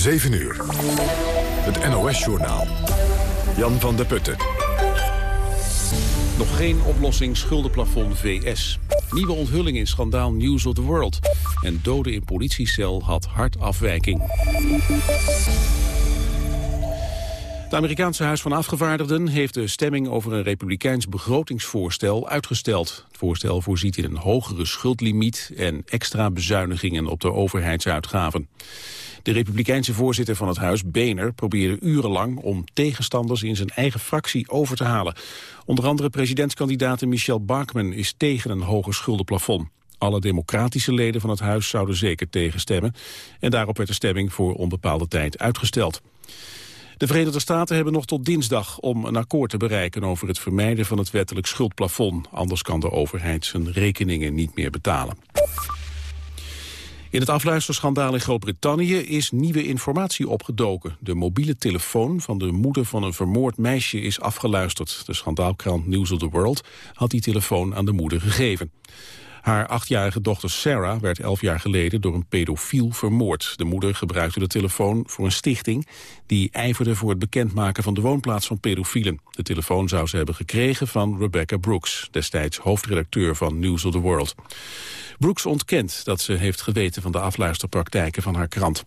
7 uur. Het NOS-journaal. Jan van der Putten. Nog geen oplossing schuldenplafond VS. Nieuwe onthulling in schandaal News of the World. En doden in politiecel had hartafwijking. Het Amerikaanse Huis van Afgevaardigden heeft de stemming over een republikeins begrotingsvoorstel uitgesteld. Het voorstel voorziet in een hogere schuldlimiet en extra bezuinigingen op de overheidsuitgaven. De republikeinse voorzitter van het huis, Boehner, probeerde urenlang om tegenstanders in zijn eigen fractie over te halen. Onder andere presidentskandidaat Michelle Bachmann is tegen een hoger schuldenplafond. Alle democratische leden van het huis zouden zeker tegenstemmen. En daarop werd de stemming voor onbepaalde tijd uitgesteld. De Verenigde Staten hebben nog tot dinsdag om een akkoord te bereiken over het vermijden van het wettelijk schuldplafond. Anders kan de overheid zijn rekeningen niet meer betalen. In het afluisterschandaal in Groot-Brittannië is nieuwe informatie opgedoken. De mobiele telefoon van de moeder van een vermoord meisje is afgeluisterd. De schandaalkrant News of the World had die telefoon aan de moeder gegeven. Haar achtjarige dochter Sarah werd elf jaar geleden door een pedofiel vermoord. De moeder gebruikte de telefoon voor een stichting... die ijverde voor het bekendmaken van de woonplaats van pedofielen. De telefoon zou ze hebben gekregen van Rebecca Brooks... destijds hoofdredacteur van News of the World. Brooks ontkent dat ze heeft geweten van de afluisterpraktijken van haar krant.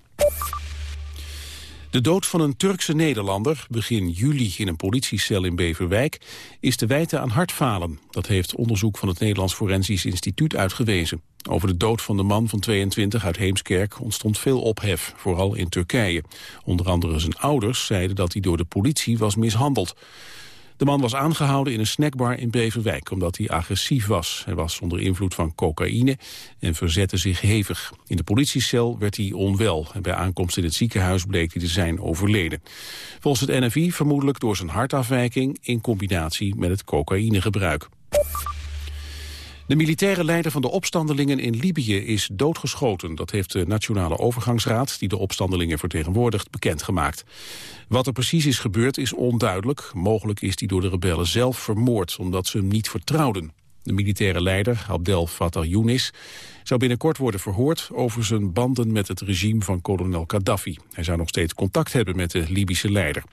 De dood van een Turkse Nederlander, begin juli in een politiecel in Beverwijk, is te wijten aan hartfalen. Dat heeft onderzoek van het Nederlands Forensisch Instituut uitgewezen. Over de dood van de man van 22 uit Heemskerk ontstond veel ophef, vooral in Turkije. Onder andere zijn ouders zeiden dat hij door de politie was mishandeld. De man was aangehouden in een snackbar in Beverwijk omdat hij agressief was. Hij was onder invloed van cocaïne en verzette zich hevig. In de politiecel werd hij onwel en bij aankomst in het ziekenhuis bleek hij te zijn overleden. Volgens het NFI vermoedelijk door zijn hartafwijking in combinatie met het cocaïnegebruik. De militaire leider van de opstandelingen in Libië is doodgeschoten. Dat heeft de Nationale Overgangsraad, die de opstandelingen vertegenwoordigt, bekendgemaakt. Wat er precies is gebeurd is onduidelijk. Mogelijk is hij door de rebellen zelf vermoord, omdat ze hem niet vertrouwden. De militaire leider, Abdel Fattah Younis, zou binnenkort worden verhoord over zijn banden met het regime van kolonel Gaddafi. Hij zou nog steeds contact hebben met de Libische leider.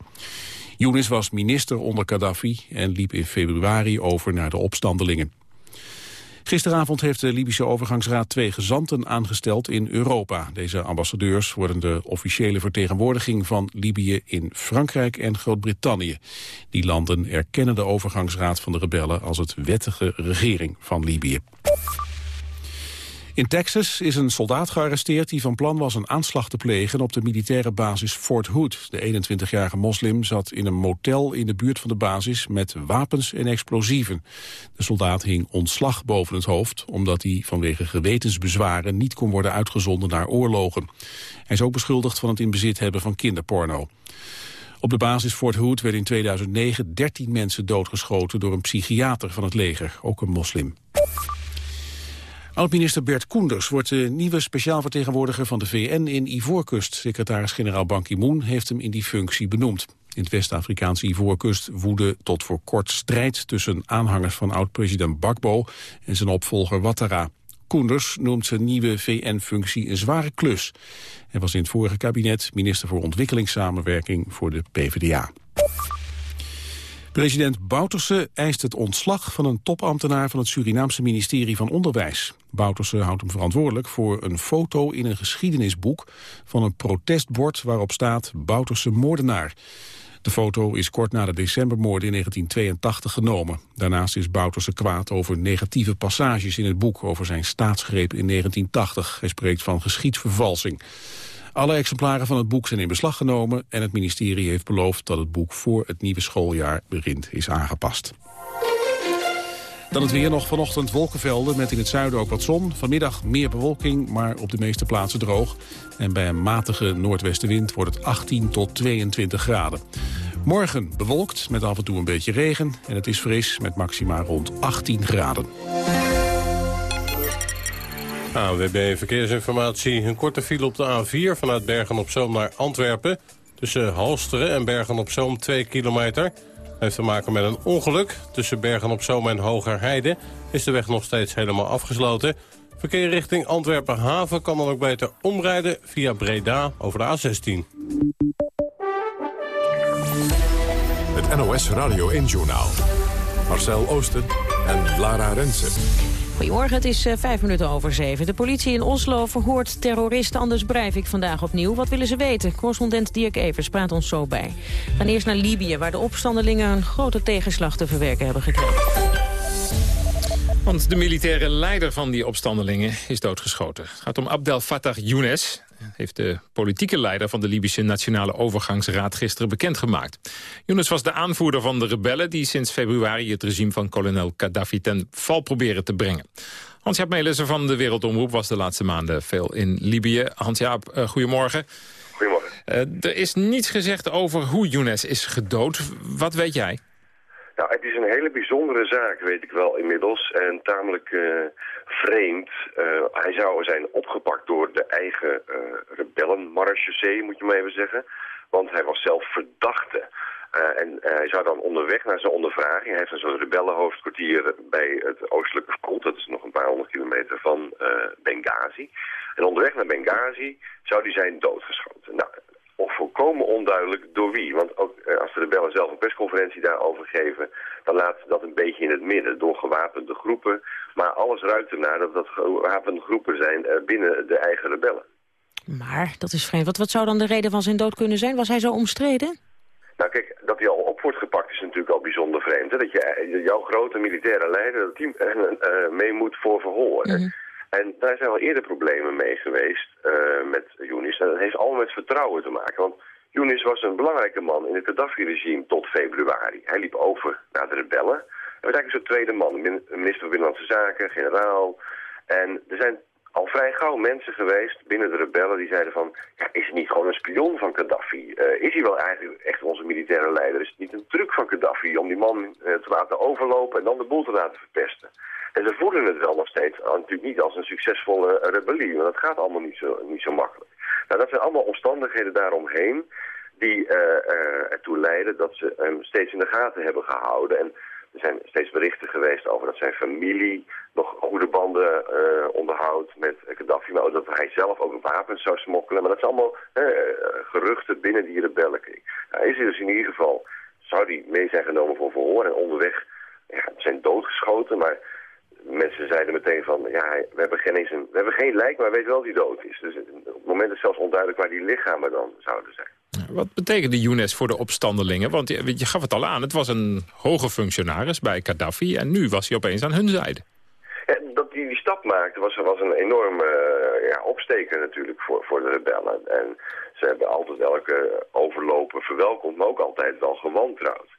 Younis was minister onder Gaddafi en liep in februari over naar de opstandelingen. Gisteravond heeft de Libische overgangsraad twee gezanten aangesteld in Europa. Deze ambassadeurs worden de officiële vertegenwoordiging van Libië in Frankrijk en Groot-Brittannië. Die landen erkennen de overgangsraad van de rebellen als het wettige regering van Libië. In Texas is een soldaat gearresteerd die van plan was een aanslag te plegen op de militaire basis Fort Hood. De 21-jarige moslim zat in een motel in de buurt van de basis met wapens en explosieven. De soldaat hing ontslag boven het hoofd omdat hij vanwege gewetensbezwaren niet kon worden uitgezonden naar oorlogen. Hij is ook beschuldigd van het in bezit hebben van kinderporno. Op de basis Fort Hood werden in 2009 13 mensen doodgeschoten door een psychiater van het leger, ook een moslim. Oud-minister Bert Koenders wordt de nieuwe speciaal vertegenwoordiger van de VN in Ivoorkust. Secretaris-generaal Ban Ki-moon heeft hem in die functie benoemd. In het West-Afrikaanse Ivoorkust woedde tot voor kort strijd tussen aanhangers van oud-president Bakbo en zijn opvolger Ouattara. Koenders noemt zijn nieuwe VN-functie een zware klus. Hij was in het vorige kabinet minister voor ontwikkelingssamenwerking voor de PvdA. President Bouterse eist het ontslag van een topambtenaar van het Surinaamse ministerie van Onderwijs. Bouterse houdt hem verantwoordelijk voor een foto in een geschiedenisboek van een protestbord waarop staat Bouterse moordenaar. De foto is kort na de decembermoord in 1982 genomen. Daarnaast is Bouterse kwaad over negatieve passages in het boek over zijn staatsgreep in 1980. Hij spreekt van geschiedsvervalsing. Alle exemplaren van het boek zijn in beslag genomen en het ministerie heeft beloofd dat het boek voor het nieuwe schooljaar begint is aangepast. Dan het weer nog vanochtend wolkenvelden met in het zuiden ook wat zon. Vanmiddag meer bewolking, maar op de meeste plaatsen droog. En bij een matige noordwestenwind wordt het 18 tot 22 graden. Morgen bewolkt met af en toe een beetje regen. En het is fris met maxima rond 18 graden. ANWB Verkeersinformatie. Een korte file op de A4 vanuit Bergen-op-Zoom naar Antwerpen. Tussen Halsteren en Bergen-op-Zoom 2 kilometer. Heeft te maken met een ongeluk. Tussen Bergen-op-Zoom en Hogerheide is de weg nog steeds helemaal afgesloten. Verkeer richting Antwerpen-Haven kan dan ook beter omrijden via Breda over de A16. Het NOS Radio 1-journaal. Marcel Oosten en Lara Rensen. Goedemorgen, het is uh, vijf minuten over zeven. De politie in Oslo verhoort terrorist Anders Breivik vandaag opnieuw. Wat willen ze weten? Correspondent Dirk Evers praat ons zo bij. We gaan eerst naar Libië, waar de opstandelingen een grote tegenslag te verwerken hebben gekregen. Want de militaire leider van die opstandelingen is doodgeschoten. Het gaat om Abdel Fattah Younes. Heeft de politieke leider van de Libische Nationale Overgangsraad gisteren bekendgemaakt. Younes was de aanvoerder van de rebellen... die sinds februari het regime van kolonel Gaddafi ten val proberen te brengen. Hans-Jaap Melissen van de Wereldomroep was de laatste maanden veel in Libië. Hans-Jaap, uh, goedemorgen. Goedemorgen. Uh, er is niets gezegd over hoe Younes is gedood. Wat weet jij? Nou, het is een hele bijzondere zaak, weet ik wel inmiddels. En tamelijk uh, vreemd. Uh, hij zou zijn opgepakt door de eigen uh, rebellenmarechaussee, moet je maar even zeggen. Want hij was zelf verdachte. en hij zou dan onderweg naar zijn ondervraging... hij heeft een soort rebellenhoofdkwartier bij het oostelijke front... dat is nog een paar honderd kilometer van Benghazi. En onderweg naar Benghazi zou hij zijn doodgeschoten. Nou, of volkomen onduidelijk door wie. Want ook eh, als de rebellen zelf een persconferentie daarover geven... dan laat dat een beetje in het midden door gewapende groepen. Maar alles ruikt ernaar dat dat gewapende groepen zijn eh, binnen de eigen rebellen. Maar dat is vreemd. Wat, wat zou dan de reden van zijn dood kunnen zijn? Was hij zo omstreden? Nou kijk, dat hij al op wordt gepakt is natuurlijk al bijzonder vreemd. Hè? Dat je, eh, jouw grote militaire leider dat team uh, mee moet voor verhoor. Mm -hmm. En daar zijn wel eerder problemen mee geweest uh, met Younis. En dat heeft allemaal met vertrouwen te maken. Want Younis was een belangrijke man in het Gaddafi-regime tot februari. Hij liep over naar de rebellen. Hij was eigenlijk zo'n tweede man, minister van Binnenlandse Zaken, generaal. En er zijn al vrij gauw mensen geweest binnen de rebellen die zeiden van... Ja, is hij niet gewoon een spion van Gaddafi? Uh, is hij wel eigenlijk echt onze militaire leider? Is het niet een truc van Gaddafi om die man uh, te laten overlopen en dan de boel te laten verpesten? En ze voelen het wel nog steeds, natuurlijk niet als een succesvolle rebellie, want dat gaat allemaal niet zo, niet zo makkelijk. Nou, dat zijn allemaal omstandigheden daaromheen die uh, uh, ertoe leiden dat ze hem steeds in de gaten hebben gehouden. En er zijn steeds berichten geweest over dat zijn familie nog goede banden onderhoudt met Gaddafi, maar dat hij zelf ook wapens zou smokkelen. Maar dat zijn allemaal geruchten binnen die rebellenkring. Nou, is dus in ieder geval, zou die mee zijn genomen voor verhoor en onderweg zijn doodgeschoten, maar mensen zeiden meteen van, ja, we hebben geen, eens een, we hebben geen lijk, maar we weten wel die dood is. Dus op het moment is zelfs onduidelijk waar die lichamen dan zouden zijn. Wat betekende Younes voor de opstandelingen? Want je, je gaf het al aan, het was een hoge functionaris bij Gaddafi... en nu was hij opeens aan hun zijde. Ja, dat hij die stap maakte was, was een enorme uh, ja, opsteker natuurlijk voor, voor de rebellen. En ze hebben altijd elke overlopen verwelkomd, maar ook altijd wel gewantrouwd.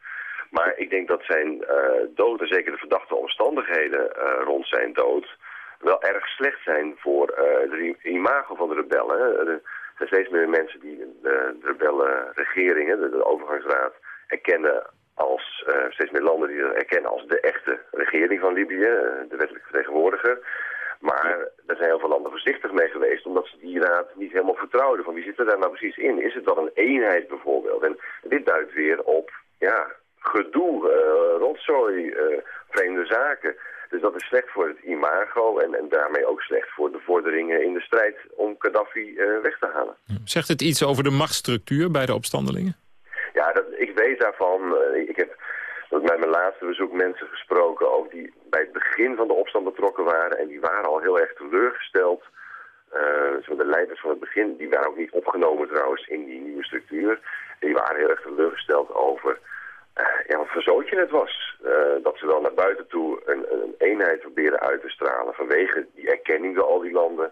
Maar ik denk dat zijn uh, dood en zeker de verdachte omstandigheden uh, rond zijn dood wel erg slecht zijn voor uh, de imago van de rebellen. Er zijn steeds meer mensen die de, de rebellenregeringen, de, de overgangsraad, erkennen als steeds meer landen die dat erkennen als de echte regering van Libië, de wettelijke vertegenwoordiger. Maar daar zijn heel veel landen voorzichtig mee geweest, omdat ze die raad niet helemaal vertrouwden. Van wie zit er daar nou precies in? Is het wel een eenheid bijvoorbeeld? En dit duidt weer op, ja, gedoe, uh, rotzooi, uh, vreemde zaken. Dus dat is slecht voor het imago en, en daarmee ook slecht voor de vorderingen in de strijd om Gaddafi uh, weg te halen. Zegt het iets over de machtsstructuur bij de opstandelingen? Ja, dat, ik weet daarvan. ik heb met mijn laatste bezoek mensen gesproken ook die bij het begin van de opstand betrokken waren. En die waren al heel erg teleurgesteld. Uh, de leiders van het begin, die waren ook niet opgenomen trouwens in die nieuwe structuur. Die waren heel erg teleurgesteld over ja, wat voor zootje het was. Uh, dat ze wel naar buiten toe een, een, eenheid proberen uit te stralen vanwege die erkenning door al die landen.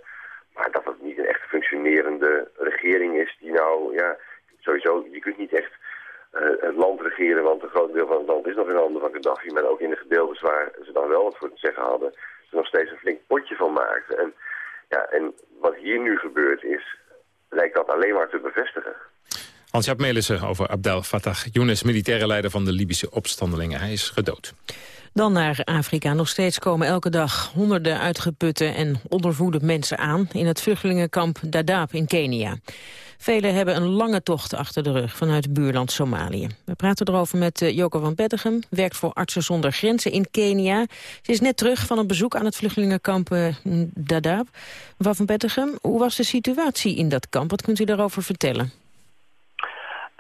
Maar dat het niet een echt functionerende regering is die nou, ja, sowieso, je kunt niet echt uh, het land regeren, want een groot deel van het land is nog in handen van Gaddafi. Maar ook in de gedeeltes waar ze dan wel wat voor te zeggen hadden, ze nog steeds een flink potje van maakten. En, ja, en wat hier nu gebeurd is, lijkt dat alleen maar te bevestigen. Hans-Jaap Melissen over Abdel Fattah Younes, militaire leider van de Libische opstandelingen. Hij is gedood. Dan naar Afrika. Nog steeds komen elke dag honderden uitgeputte en ondervoede mensen aan... in het vluchtelingenkamp Dadaab in Kenia. Velen hebben een lange tocht achter de rug vanuit buurland Somalië. We praten erover met uh, Joko van Bettegem, werkt voor Artsen zonder Grenzen in Kenia. Ze is net terug van een bezoek aan het vluchtelingenkamp uh, Dadaab. Mevrouw van Bettegem, hoe was de situatie in dat kamp? Wat kunt u daarover vertellen?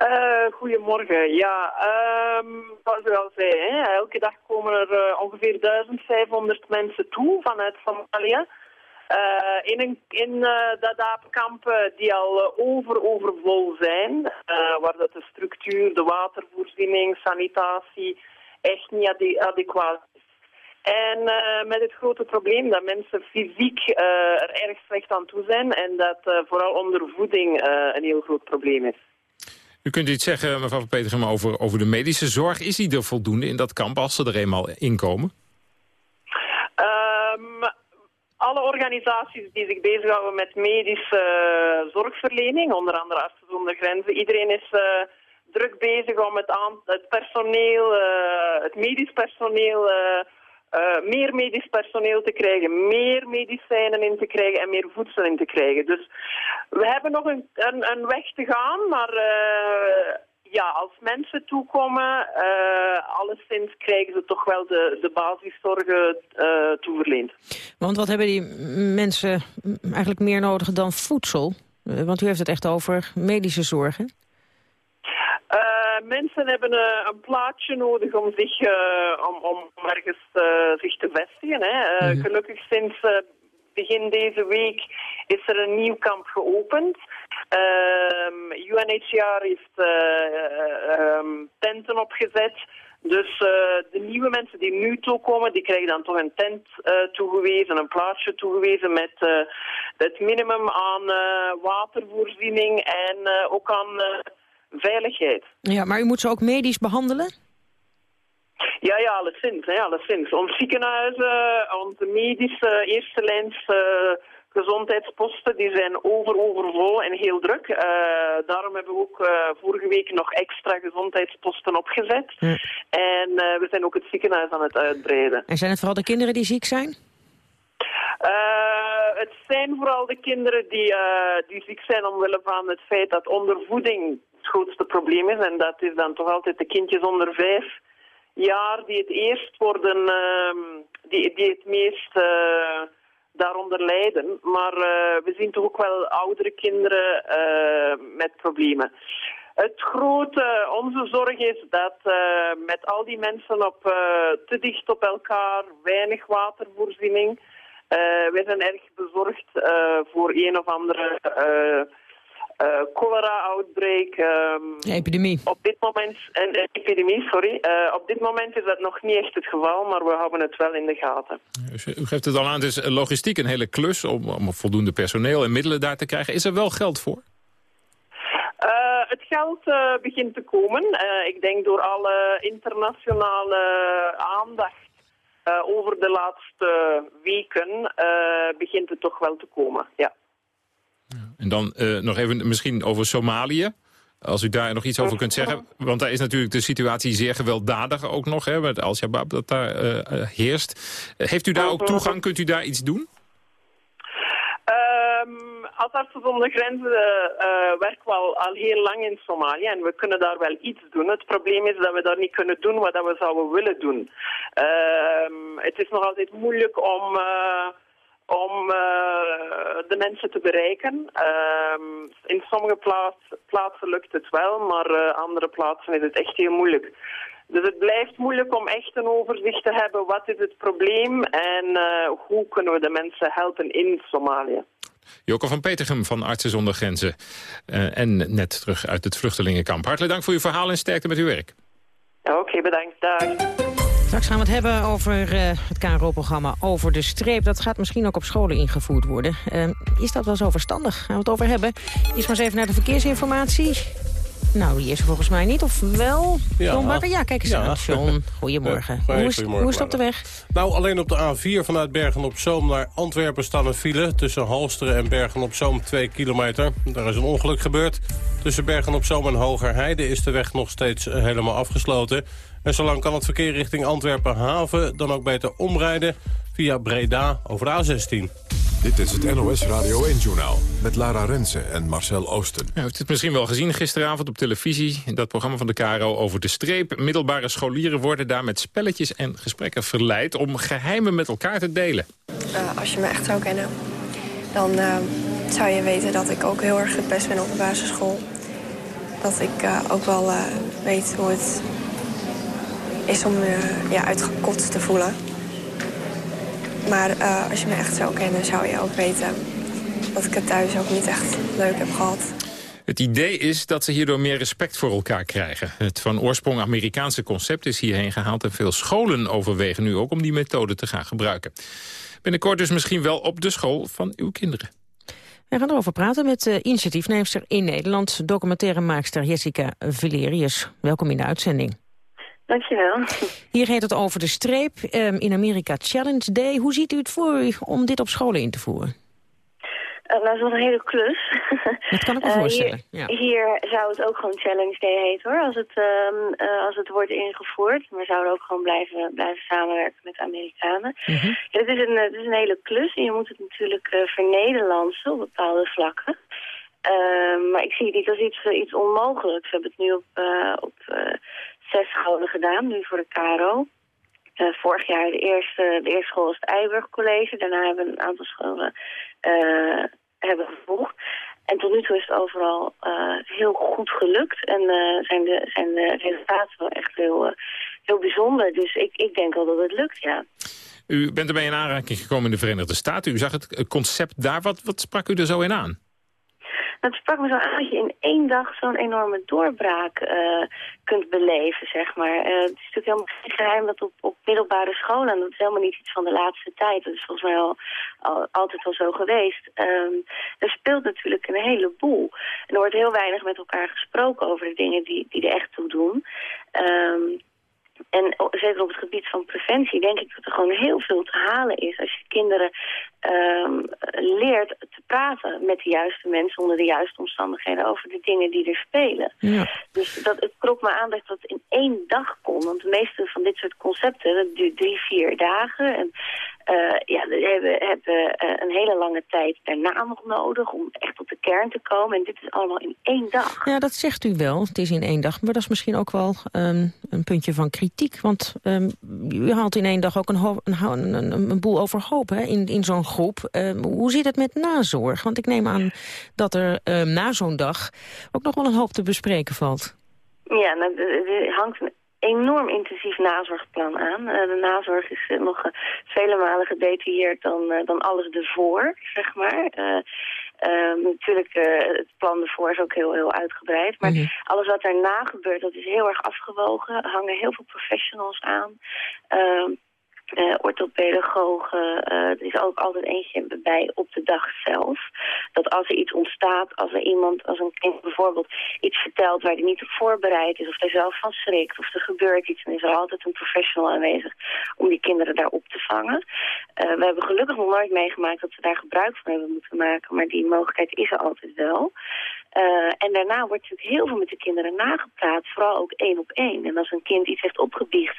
Uh, goedemorgen. Ja, zoals u al zei, hè, elke dag komen er uh, ongeveer 1500 mensen toe vanuit Somalië. Uh, in een, in uh, Dadaab-kampen die al over overvol zijn, waar dat de structuur, de watervoorziening, sanitatie echt niet ade adequaat is. En met het grote probleem dat mensen fysiek er erg slecht aan toe zijn en dat vooral ondervoeding een heel groot probleem is. U kunt iets zeggen, mevrouw van over, over de medische zorg. Is die er voldoende in dat kamp als ze er eenmaal inkomen? Um, alle organisaties die zich bezighouden met medische zorgverlening, onder andere Artsen zonder Grenzen, iedereen is uh, druk bezig om het, het personeel, uh, het medisch personeel uh, meer medisch personeel te krijgen, meer medicijnen in te krijgen en meer voedsel in te krijgen. Dus we hebben nog een, een, weg te gaan, maar uh, ja, als mensen toekomen, uh, alleszins krijgen ze toch wel de, de basiszorgen toeverleend. Want wat hebben die mensen eigenlijk meer nodig dan voedsel? Want u heeft het echt over medische zorgen. Uh, mensen hebben uh, een plaatje nodig om zich, uh, om, om ergens zich te vestigen. Hè. -hmm. Gelukkig sinds begin deze week is er een nieuw kamp geopend. Ehm, UNHCR heeft um, tenten opgezet. Dus de nieuwe mensen die nu toekomen, die krijgen dan toch een tent toegewezen, een plaatsje toegewezen met het minimum aan watervoorziening en ook aan veiligheid. Ja, maar u moet ze ook medisch behandelen? Ja, ja, alleszins. Hè, alleszins. Ons ziekenhuizen, onze medische eerste lijns uh, gezondheidsposten, die zijn over overvol en heel druk. Uh, daarom hebben we ook uh, vorige week nog extra gezondheidsposten opgezet. Hm. En we zijn ook het ziekenhuis aan het uitbreiden. En zijn het vooral de kinderen die ziek zijn? het zijn vooral de kinderen die, die ziek zijn omwille van het feit dat ondervoeding het grootste probleem is. En dat is dan toch altijd de kindjes onder vijf jaar die het eerst worden, uh, die, die het meest uh, daaronder lijden. Maar uh, we zien toch ook wel oudere kinderen eh, met problemen. Het grote, onze zorg is dat met al die mensen op, te dicht op elkaar, weinig watervoorziening. wij zijn erg bezorgd voor een of andere uh, cholera-outbreak. Um, epidemie. Op dit moment, en uh, epidemie, sorry. Uh, op dit moment is dat nog niet echt het geval, maar we houden het wel in de gaten. U geeft het al aan, het is logistiek een hele klus om, om voldoende personeel en middelen daar te krijgen. Is er wel geld voor? het geld begint te komen. ik denk door alle internationale aandacht over de laatste weken begint het toch wel te komen, ja. En dan uh, nog even misschien over Somalië. Als u daar nog iets over kunt zeggen. Want daar is natuurlijk de situatie zeer gewelddadig ook nog. Hè, met Al-Shabaab dat daar uh, heerst. Heeft u daar ook toegang? Kunt u daar iets doen? Um, als Artsen zonder Grenzen uh, werken we al, al, heel lang in Somalië en we kunnen daar wel iets doen. Het probleem is dat we daar niet kunnen doen wat we zouden willen doen. Uh, het is nog altijd moeilijk om... Uh, om uh, de mensen te bereiken. Uh, in sommige plaats, plaatsen lukt het wel, maar uh, andere plaatsen is het echt heel moeilijk. Dus het blijft moeilijk om echt een overzicht te hebben. Wat is het probleem en uh, hoe kunnen we de mensen helpen in Somalië? Joko van Petergem van Artsen zonder Grenzen. en net terug uit het vluchtelingenkamp. Hartelijk dank voor uw verhaal en sterkte met uw werk. Oké, okay, bedankt. Dag. Straks gaan we het hebben over uh, het KRO-programma Over de Streep. Dat gaat misschien ook op scholen ingevoerd worden. Uh, is dat wel zo verstandig? Gaan we het over hebben. Eerst maar eens even naar de verkeersinformatie. Nou, die is er volgens mij niet. Of wel? Ja, John Bakker? Ja, kijk eens ja. aan. John, goedemorgen. hoe, is, hoe is het op de weg? Nou, alleen op de A4 vanuit Bergen-op-Zoom naar Antwerpen staan een file. Tussen Halsteren en Bergen-op-Zoom 2 kilometer. Daar is een ongeluk gebeurd. Tussen Bergen-op-Zoom en Hogerheide is de weg nog steeds helemaal afgesloten. En zolang kan het verkeer richting Antwerpen-Haven dan ook beter omrijden via Breda over de A16. Dit is het NOS Radio 1-journaal met Lara Rensen en Marcel Oosten. U heeft het misschien wel gezien gisteravond op televisie. Dat programma van de KRO over de streep. Middelbare scholieren worden daar met spelletjes en gesprekken verleid... om geheimen met elkaar te delen. Uh, als je me echt zou kennen, dan uh, zou je weten dat ik ook heel erg gepest ben op de basisschool. Dat ik uh, ook wel weet hoe het is om ja, uitgekotst te voelen. Maar uh, als je me echt zou kennen, zou je ook weten dat ik het thuis ook niet echt leuk heb gehad. Het idee is dat ze hierdoor meer respect voor elkaar krijgen. Het van oorsprong Amerikaanse concept is hierheen gehaald... en veel scholen overwegen nu ook om die methode te gaan gebruiken. Binnenkort dus misschien wel op de school van uw kinderen. We gaan erover praten met de initiatiefneemster in Nederland... documentairemaakster Jessica Valerius. Welkom in de uitzending. Dankjewel. Hier heet het over de streep. Um, in Amerika Challenge Day. Hoe ziet u het voor u om dit op scholen in te voeren? Uh, nou, dat is wel een hele klus. Dat kan ik me uh, voorstellen. Hier, ja. hier, zou het ook gewoon Challenge Day heten, hoor. Als het, uh, als het wordt ingevoerd. Maar we zouden ook gewoon blijven, blijven samenwerken met de Amerikanen. Ja, het, is een, het is een hele klus. En je moet het natuurlijk vernederlandsen op bepaalde vlakken. Ehm, maar ik zie het niet als iets, iets onmogelijks. We hebben het nu op, op zes scholen gedaan, nu voor de KRO. Uh, vorig jaar de eerste, de eerste school was het Eiburg College. Daarna hebben we een aantal scholen uh, hebben gevolgd. En tot nu toe is het overal uh, heel goed gelukt. En zijn, de, zijn de resultaten wel echt heel, heel bijzonder. Dus ik, ik denk wel dat het lukt, ja. U bent ermee in aanraking gekomen in de Verenigde Staten. U zag het concept daar. Wat, wat sprak u er zo in aan? Het sprak me zo aan dat je in één dag zo'n enorme doorbraak uh, kunt beleven, zeg maar. Uh, het is natuurlijk helemaal geen geheim dat op, op middelbare scholen, en dat is helemaal niet iets van de laatste tijd, dat is volgens mij al, al altijd al zo geweest, um, er speelt natuurlijk een heleboel. En er wordt heel weinig met elkaar gesproken over de dingen die, die er echt toe doen. Um, en zeker op het gebied van preventie denk ik dat er gewoon heel veel te halen is. Als je kinderen um, leert te praten met de juiste mensen onder de juiste omstandigheden over de dingen die er spelen. Ja. Dus dat, het trok me aan dat dat in één dag kon. Want de meeste van dit soort concepten, dat duurt drie, vier dagen. En uh, ja, we hebben, hebben uh, een hele lange tijd daarna nog nodig om echt tot de kern te komen. En dit is allemaal in één dag. Ja, dat zegt u wel. Het is in één dag. Maar dat is misschien ook wel um, een puntje van kritiek. Want um, u haalt in één dag ook een, een, een, een boel overhoop hè, in, in zo'n groep. Um, hoe zit het met nazorg? Want ik neem aan dat er na zo'n dag ook nog wel een hoop te bespreken valt. Ja, nou, er hangt een enorm intensief nazorgplan aan. Uh, de nazorg is uh, nog uh, vele malen gedetailleerd dan, dan alles ervoor, zeg maar. natuurlijk, het plan ervoor is ook heel, heel uitgebreid. Maar mm -hmm. alles wat daarna gebeurt, dat is heel erg afgewogen. Er hangen heel veel professionals aan. Uh, orthopedagogen. Uh, er is ook altijd eentje bij op de dag zelf. Dat als er iets ontstaat, als er iemand, als een kind bijvoorbeeld iets vertelt waar hij niet op voorbereid is, of hij zelf van schrikt, of er gebeurt iets, dan is er altijd een professional aanwezig om die kinderen daar op te vangen. Uh, we hebben gelukkig nog nooit meegemaakt dat we daar gebruik van hebben moeten maken, maar die mogelijkheid is er altijd wel. Uh, en daarna wordt natuurlijk heel veel met de kinderen nagepraat, vooral ook één op één. En als een kind iets heeft opgebiecht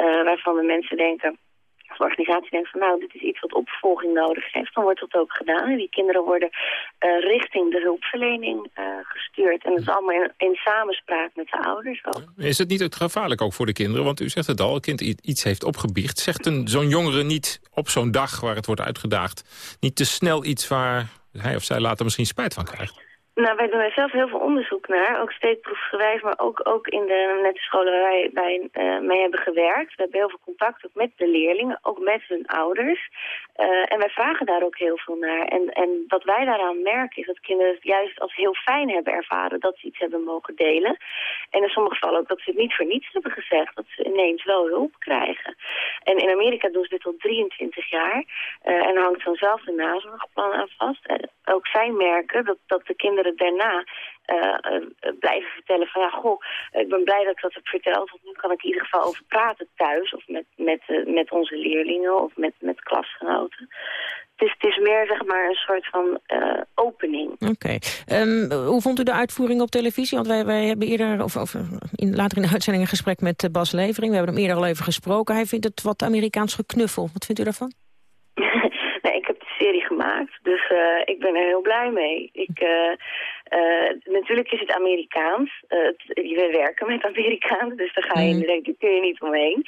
uh, waarvan de mensen denken, als de organisatie denkt van nou, dit is iets wat opvolging nodig heeft, dan wordt dat ook gedaan. En die kinderen worden uh, richting de hulpverlening gestuurd. En dat is allemaal in, in, samenspraak met de ouders ook. Is het niet gevaarlijk ook voor de kinderen? Want u zegt het al, een kind iets heeft opgebiecht. Zegt zo'n jongere niet op zo'n dag waar het wordt uitgedaagd, niet te snel iets waar hij of zij later misschien spijt van krijgt? Nou, wij doen zelf heel veel onderzoek naar, ook steekproefsgewijs, maar ook, ook in de nette scholen waar wij bij, uh, mee hebben gewerkt. We hebben heel veel contact ook met de leerlingen, ook met hun ouders. Uh, en wij vragen daar ook heel veel naar. En, en wat wij daaraan merken is dat kinderen het juist als heel fijn hebben ervaren dat ze iets hebben mogen delen. En in sommige gevallen ook dat ze het niet voor niets hebben gezegd, dat ze ineens wel hulp krijgen. En in Amerika doen ze dit al 23 jaar uh, en hangt zo'nzelfde nazorgplan aan vast. En ook zij merken dat, dat de kinderen daarna uh, uh, blijven vertellen van ja, goh, ik ben blij dat ik dat heb verteld, want nu kan ik in ieder geval over praten thuis of met, met, uh, met onze leerlingen of met, met klasgenoten. Het is, het is meer zeg maar een soort van opening. Oké. Um, hoe vond u de uitvoering op televisie? Want wij, wij hebben eerder, of, of in, later in de uitzending een gesprek met Bas Levering. We hebben hem eerder al even gesproken. Hij vindt het wat Amerikaans geknuffel. Wat vindt u daarvan? nee, ik heb de serie Dus ik ben er heel blij mee. Ik, natuurlijk is het Amerikaans. we werken met Amerikaans, dus daar ga je, mm. daar kun je niet omheen.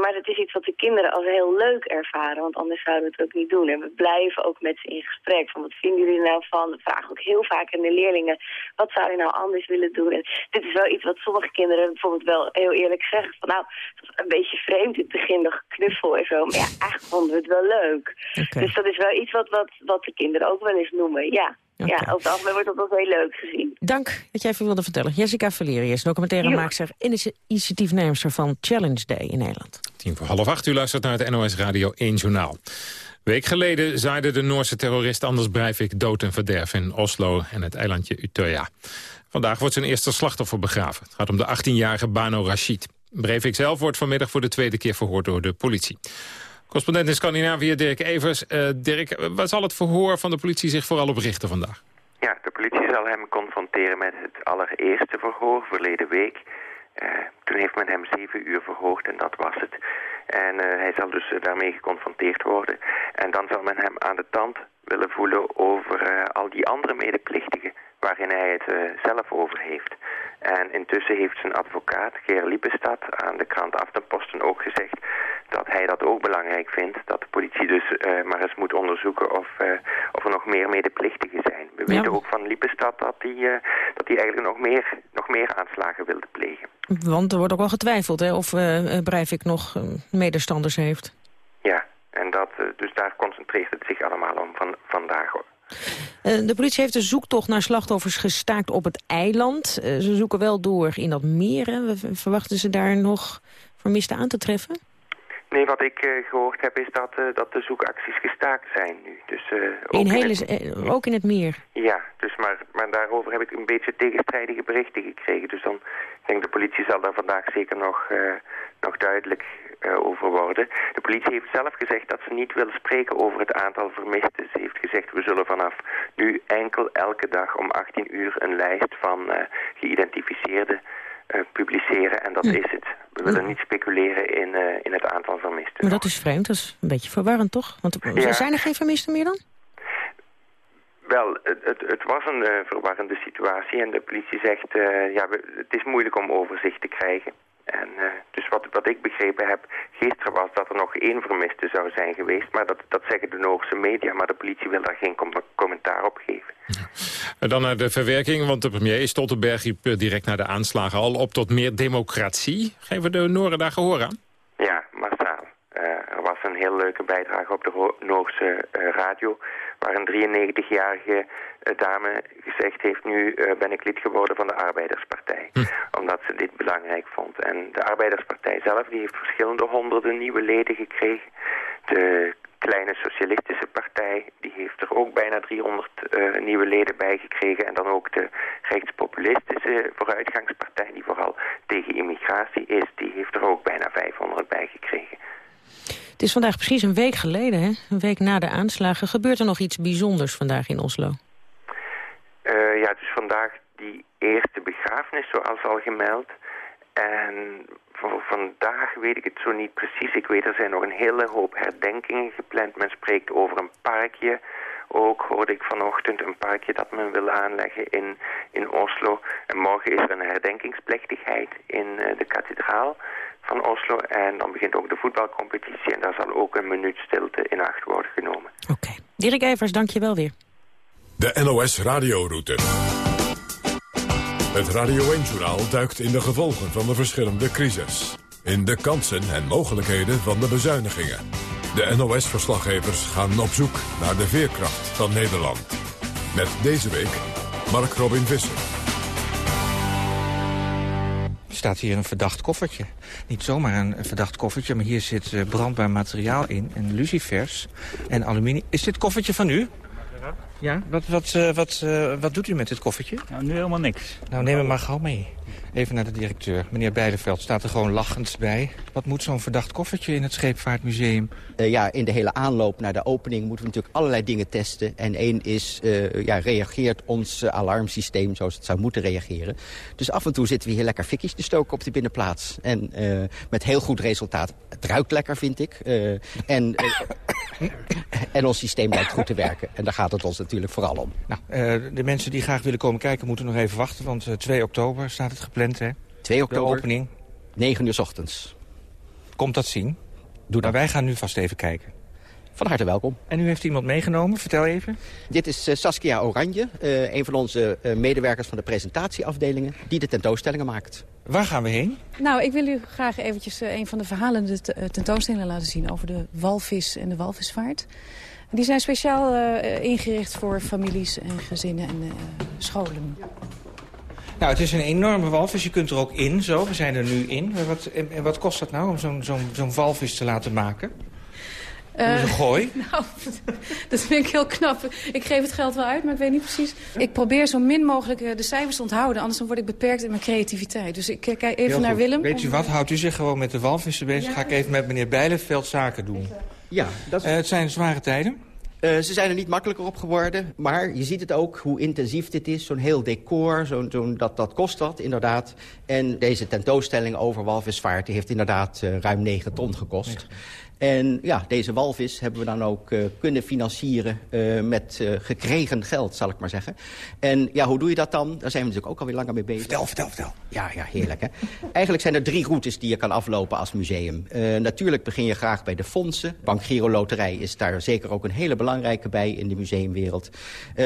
maar het is iets wat de kinderen als heel leuk ervaren, want anders zouden we het ook niet doen. En we blijven ook met ze in gesprek. Van wat vinden jullie er nou van? We vragen ook heel vaak aan de leerlingen, wat zou je nou anders willen doen? En dit is wel iets wat sommige kinderen bijvoorbeeld wel heel eerlijk zeggen. Van nou, het was een beetje vreemd in het begin, nog knuffel en zo. Maar ja, eigenlijk vonden we het wel leuk. Dus dat is wel iets wat, wat, wat de kinderen ook wel eens noemen, ja. Ja, over het algemeen wordt dat wel heel leuk gezien. Dank dat jij even wilde vertellen. Jessica Valerius, documentairemaakster, initiatiefneemster van Challenge Day in Nederland. Tien voor half acht, u luistert naar het NOS Radio 1 Journaal. Week geleden zaaide de Noorse terrorist Anders Breivik dood en verderf in Oslo en het eilandje Utøya. Vandaag wordt zijn eerste slachtoffer begraven. Het gaat om de 18-jarige Bano Rashid. Breivik zelf wordt vanmiddag voor de tweede keer verhoord door de politie. Correspondent in Scandinavië, Dirk Evers. Uh, Dirk, waar zal het verhoor van de politie zich vooral op richten vandaag? Ja, de politie zal hem confronteren met het allereerste verhoor verleden week. Uh, toen heeft men hem zeven uur verhoord en dat was het. En uh, hij zal dus daarmee geconfronteerd worden. En dan zal men hem aan de tand willen voelen over al die andere medeplichtigen waarin hij het zelf over heeft. En intussen heeft zijn advocaat, Geer Liepestad, aan de krant Aftenposten ook gezegd dat hij dat ook belangrijk vindt. Dat de politie dus uh, maar eens moet onderzoeken of, uh, of er nog meer medeplichtigen zijn. We weten ook van Liepestad dat hij uh, dat hij eigenlijk nog meer, nog meer aanslagen wilde plegen. Want er wordt ook wel getwijfeld hè, of Breivik nog medestanders heeft. Ja, en dat, dus daar concentreert het zich allemaal om van, vandaag. De politie heeft de zoektocht naar slachtoffers gestaakt op het eiland. Ze zoeken wel door in dat meer. Verwachten ze daar nog vermisten aan te treffen? Nee, wat ik uh, gehoord heb is dat, uh, dat de zoekacties gestaakt zijn nu. Dus, uh, ook, in hele, het... ook in het meer? Ja, dus maar, maar daarover heb ik een beetje tegenstrijdige berichten gekregen. Dus dan ik denk de politie zal daar vandaag zeker nog, nog duidelijk over worden. De politie heeft zelf gezegd dat ze niet wil spreken over het aantal vermisten. Ze heeft gezegd we zullen vanaf nu enkel elke dag om 18 uur een lijst van geïdentificeerde publiceren en dat is het. We willen niet speculeren in, uh, in het aantal vermisten. Maar dat is vreemd, dat is een beetje verwarrend toch? Want ja. zijn er geen vermisten meer dan? Wel, het, het, het was een uh, verwarrende situatie en de politie zegt, ja, we, het is moeilijk om overzicht te krijgen. En uh, dus wat, wat ik begrepen heb gisteren was dat er nog één vermiste zou zijn geweest. Maar dat, dat zeggen de Noorse media, maar de politie wil daar geen com commentaar op geven. En dan naar de verwerking, want de premier Stoltenberg riep eh, direct na de aanslagen al op tot meer democratie. Geven de Nooren daar gehoor aan? Ja, massaal. Uh, er was een heel leuke bijdrage op de Noorse uh, radio waar een 93-jarige eh, dame gezegd heeft... nu uh, ben ik lid geworden van de Arbeiderspartij. Hm. Omdat ze dit belangrijk vond. En de Arbeiderspartij zelf die heeft verschillende honderden nieuwe leden gekregen. De kleine socialistische partij die heeft er ook bijna 300 uh, eh, nieuwe leden bij gekregen. En dan ook de rechtspopulistische vooruitgangspartij die vooral tegen immigratie is... die heeft er ook bijna 500 bij gekregen. Het is vandaag precies een week geleden, hè? een week na de aanslagen. Gebeurt er nog iets bijzonders vandaag in Oslo? Uh, ja, het is vandaag die eerste begrafenis, zoals al gemeld. En vandaag weet ik het zo niet precies. Ik weet, er zijn nog een hele hoop herdenkingen gepland. Men spreekt over een parkje. Ook hoorde ik vanochtend een parkje dat men wil aanleggen in, in Oslo. En morgen is er een herdenkingsplechtigheid in uh, de kathedraal van Oslo. En dan begint ook de voetbalcompetitie en daar zal ook een minuut stilte in acht worden genomen. Oké. Okay. Dirk Evers, dank je wel weer. De NOS Radioroute. Het Radio 1-journaal duikt in de gevolgen van de verschillende crisis. In de kansen en mogelijkheden van de bezuinigingen. De NOS-verslaggevers gaan op zoek naar de veerkracht van Nederland. Met deze week Mark Robin Visser staat hier een verdacht koffertje. Niet zomaar een verdacht koffertje, maar hier zit uh, brandbaar materiaal in. En lucifers en aluminium. Is dit koffertje van u? Ja, wat, wat, uh, wat, uh, wat doet u met dit koffertje? Nou, nu helemaal niks. Nou, neem hem maar gauw mee. Even naar de directeur. Meneer Beideveld staat er gewoon lachend bij. Wat moet zo'n verdacht koffertje in het Scheepvaartmuseum? Uh, ja, in de hele aanloop naar de opening moeten we natuurlijk allerlei dingen testen. En één is, uh, ja, reageert ons uh, alarmsysteem zoals het zou moeten reageren. Dus af en toe zitten we hier lekker fikjes te stoken op de binnenplaats. En met heel goed resultaat. Het ruikt lekker, vind ik. en en ons systeem lijkt goed te werken. En daar gaat het ons natuurlijk vooral om. Nou, de mensen die graag willen komen kijken moeten nog even wachten. Want uh, 2 oktober staat het gepland, hè? 2 oktober, de opening. 9 uur s ochtends. Komt dat zien? Doe dat. Maar wij gaan nu vast even kijken. Van harte welkom. En u heeft iemand meegenomen, vertel even. Dit is uh, Saskia Oranje, uh, een van onze uh, medewerkers van de presentatieafdelingen... die de tentoonstellingen maakt. Waar gaan we heen? Nou, ik wil u graag eventjes een van de verhalende tentoonstellingen laten zien... over de walvis en de walvisvaart. Die zijn speciaal ingericht voor families en gezinnen en scholen. Nou, het is een enorme walvis. Je kunt er ook in, zo. We zijn er nu in. Wat, en, wat kost dat nou om zo'n zo'n zo'n walvis te laten maken? Uh, gooi? Nou, dat vind ik heel knap. Ik geef het geld wel uit, maar ik weet niet precies. Ik probeer zo min mogelijk de cijfers te onthouden. Anders dan word ik beperkt in mijn creativiteit. Dus ik kijk even naar Willem. Weet u wat? Houdt u zich gewoon met de walvissen bezig? Ga ik even met meneer Bijlenveld zaken doen. Ja, dat is... uh, het zijn zware tijden. Uh, ze zijn er niet makkelijker op geworden, maar je ziet het ook hoe intensief dit is. Zo'n heel decor, zo, zo, dat, dat kost wat inderdaad. En deze tentoonstelling over walvisvaart heeft inderdaad uh, ruim 9 ton gekost. En ja, deze walvis hebben we dan ook uh, kunnen financieren uh, met uh, gekregen geld, zal ik maar zeggen. En ja, hoe doe je dat dan? Daar zijn we natuurlijk ook alweer langer mee bezig. Vertel, vertel, vertel. Ja, ja, heerlijk hè. Eigenlijk zijn er drie routes die je kan aflopen als museum. natuurlijk begin je graag bij de fondsen. Bank Giro Loterij is daar zeker ook een hele belangrijke bij in de museumwereld.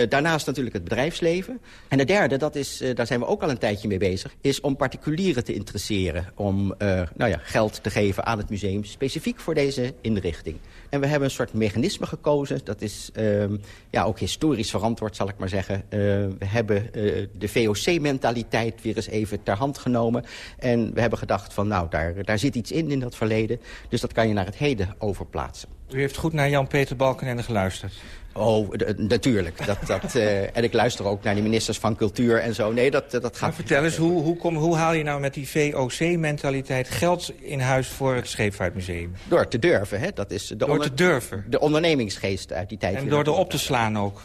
daarnaast natuurlijk het bedrijfsleven. En de derde, dat is, daar zijn we ook al een tijdje mee bezig... is om particulieren te interesseren. Om nou ja, geld te geven aan het museum, specifiek voor deze inrichting. En we hebben een soort mechanisme gekozen. Dat is uh, ja, ook historisch verantwoord, zal ik maar zeggen. Uh, we hebben uh, de VOC-mentaliteit weer eens even ter hand genomen. En we hebben gedacht van, nou, daar, daar zit iets in, in dat verleden. Dus dat kan je naar het heden overplaatsen. U heeft goed naar Jan-Peter Balkenende geluisterd. Oh, natuurlijk. Dat, dat, uh, en ik luister ook naar die ministers van cultuur en zo. Nee, dat, dat gaat... Maar vertel eens, hoe, hoe, kom, hoe haal je nou met die VOC-mentaliteit geld in huis voor het Scheepvaartmuseum? Door te durven, hè. Dat is de door te durven? De ondernemingsgeest uit die tijd. En door erop te slaan ook?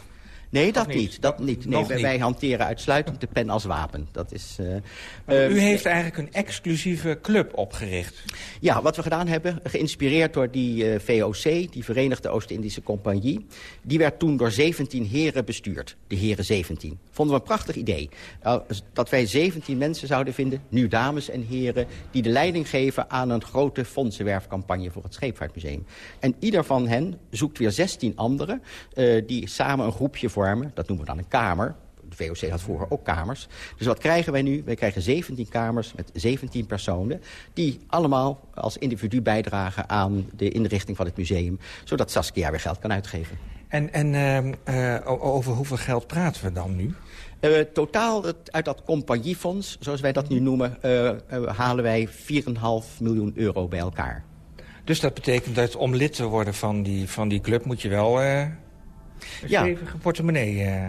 Nee, dat niet? niet. Dat niet. Nee, wij, hanteren uitsluitend de pen als wapen. Dat is, uh, u heeft eigenlijk een exclusieve club opgericht. Ja, wat we gedaan hebben, geïnspireerd door die uh, VOC, die Verenigde Oost-Indische Compagnie. Die werd toen door 17 heren bestuurd. De heren 17. Vonden we een prachtig idee. Uh, dat wij 17 mensen zouden vinden, nu dames en heren... die de leiding geven aan een grote fondsenwerfcampagne voor het Scheepvaartmuseum. En ieder van hen zoekt weer 16 anderen... die samen een groepje vormen. Dat noemen we dan een kamer. De VOC had vroeger ook kamers. Dus wat krijgen wij nu? Wij krijgen 17 kamers met 17 personen... die allemaal als individu bijdragen aan de inrichting van het museum... zodat Saskia weer geld kan uitgeven. En, en uh, uh, over hoeveel geld praten we dan nu? Uh, totaal uit dat compagniefonds, zoals wij dat nu noemen... halen wij 4,5 miljoen euro bij elkaar. Dus dat betekent dat om lid te worden van die, van die club... moet je wel een ja. stevige portemonnee. Uh.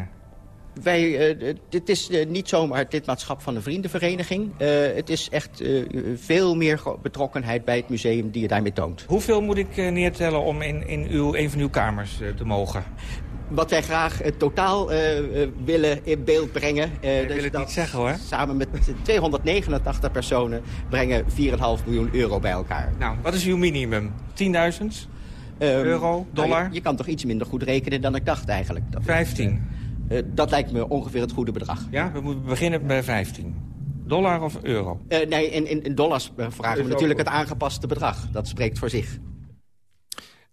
Wij, uh, dit is uh, niet zomaar het lidmaatschap van een vriendenvereniging. het is echt veel meer betrokkenheid bij het museum die je daarmee toont. Hoeveel moet ik neertellen om in, in uw, een van uw kamers te mogen? Wat wij graag totaal willen in beeld brengen. Ik wil het niet zeggen hoor. Samen met 289 personen brengen 4,5 miljoen euro bij elkaar. Nou, wat is uw minimum? 10.000? Um, Euro, dollar? Nou, je, je, kan toch iets minder goed rekenen dan ik dacht eigenlijk. Dat 15? Uh, dat lijkt me ongeveer het goede bedrag. Ja, we moeten beginnen bij 15. Dollar of euro? Uh, nee, in, in, in dollars vragen we natuurlijk het aangepaste bedrag. Dat spreekt voor zich.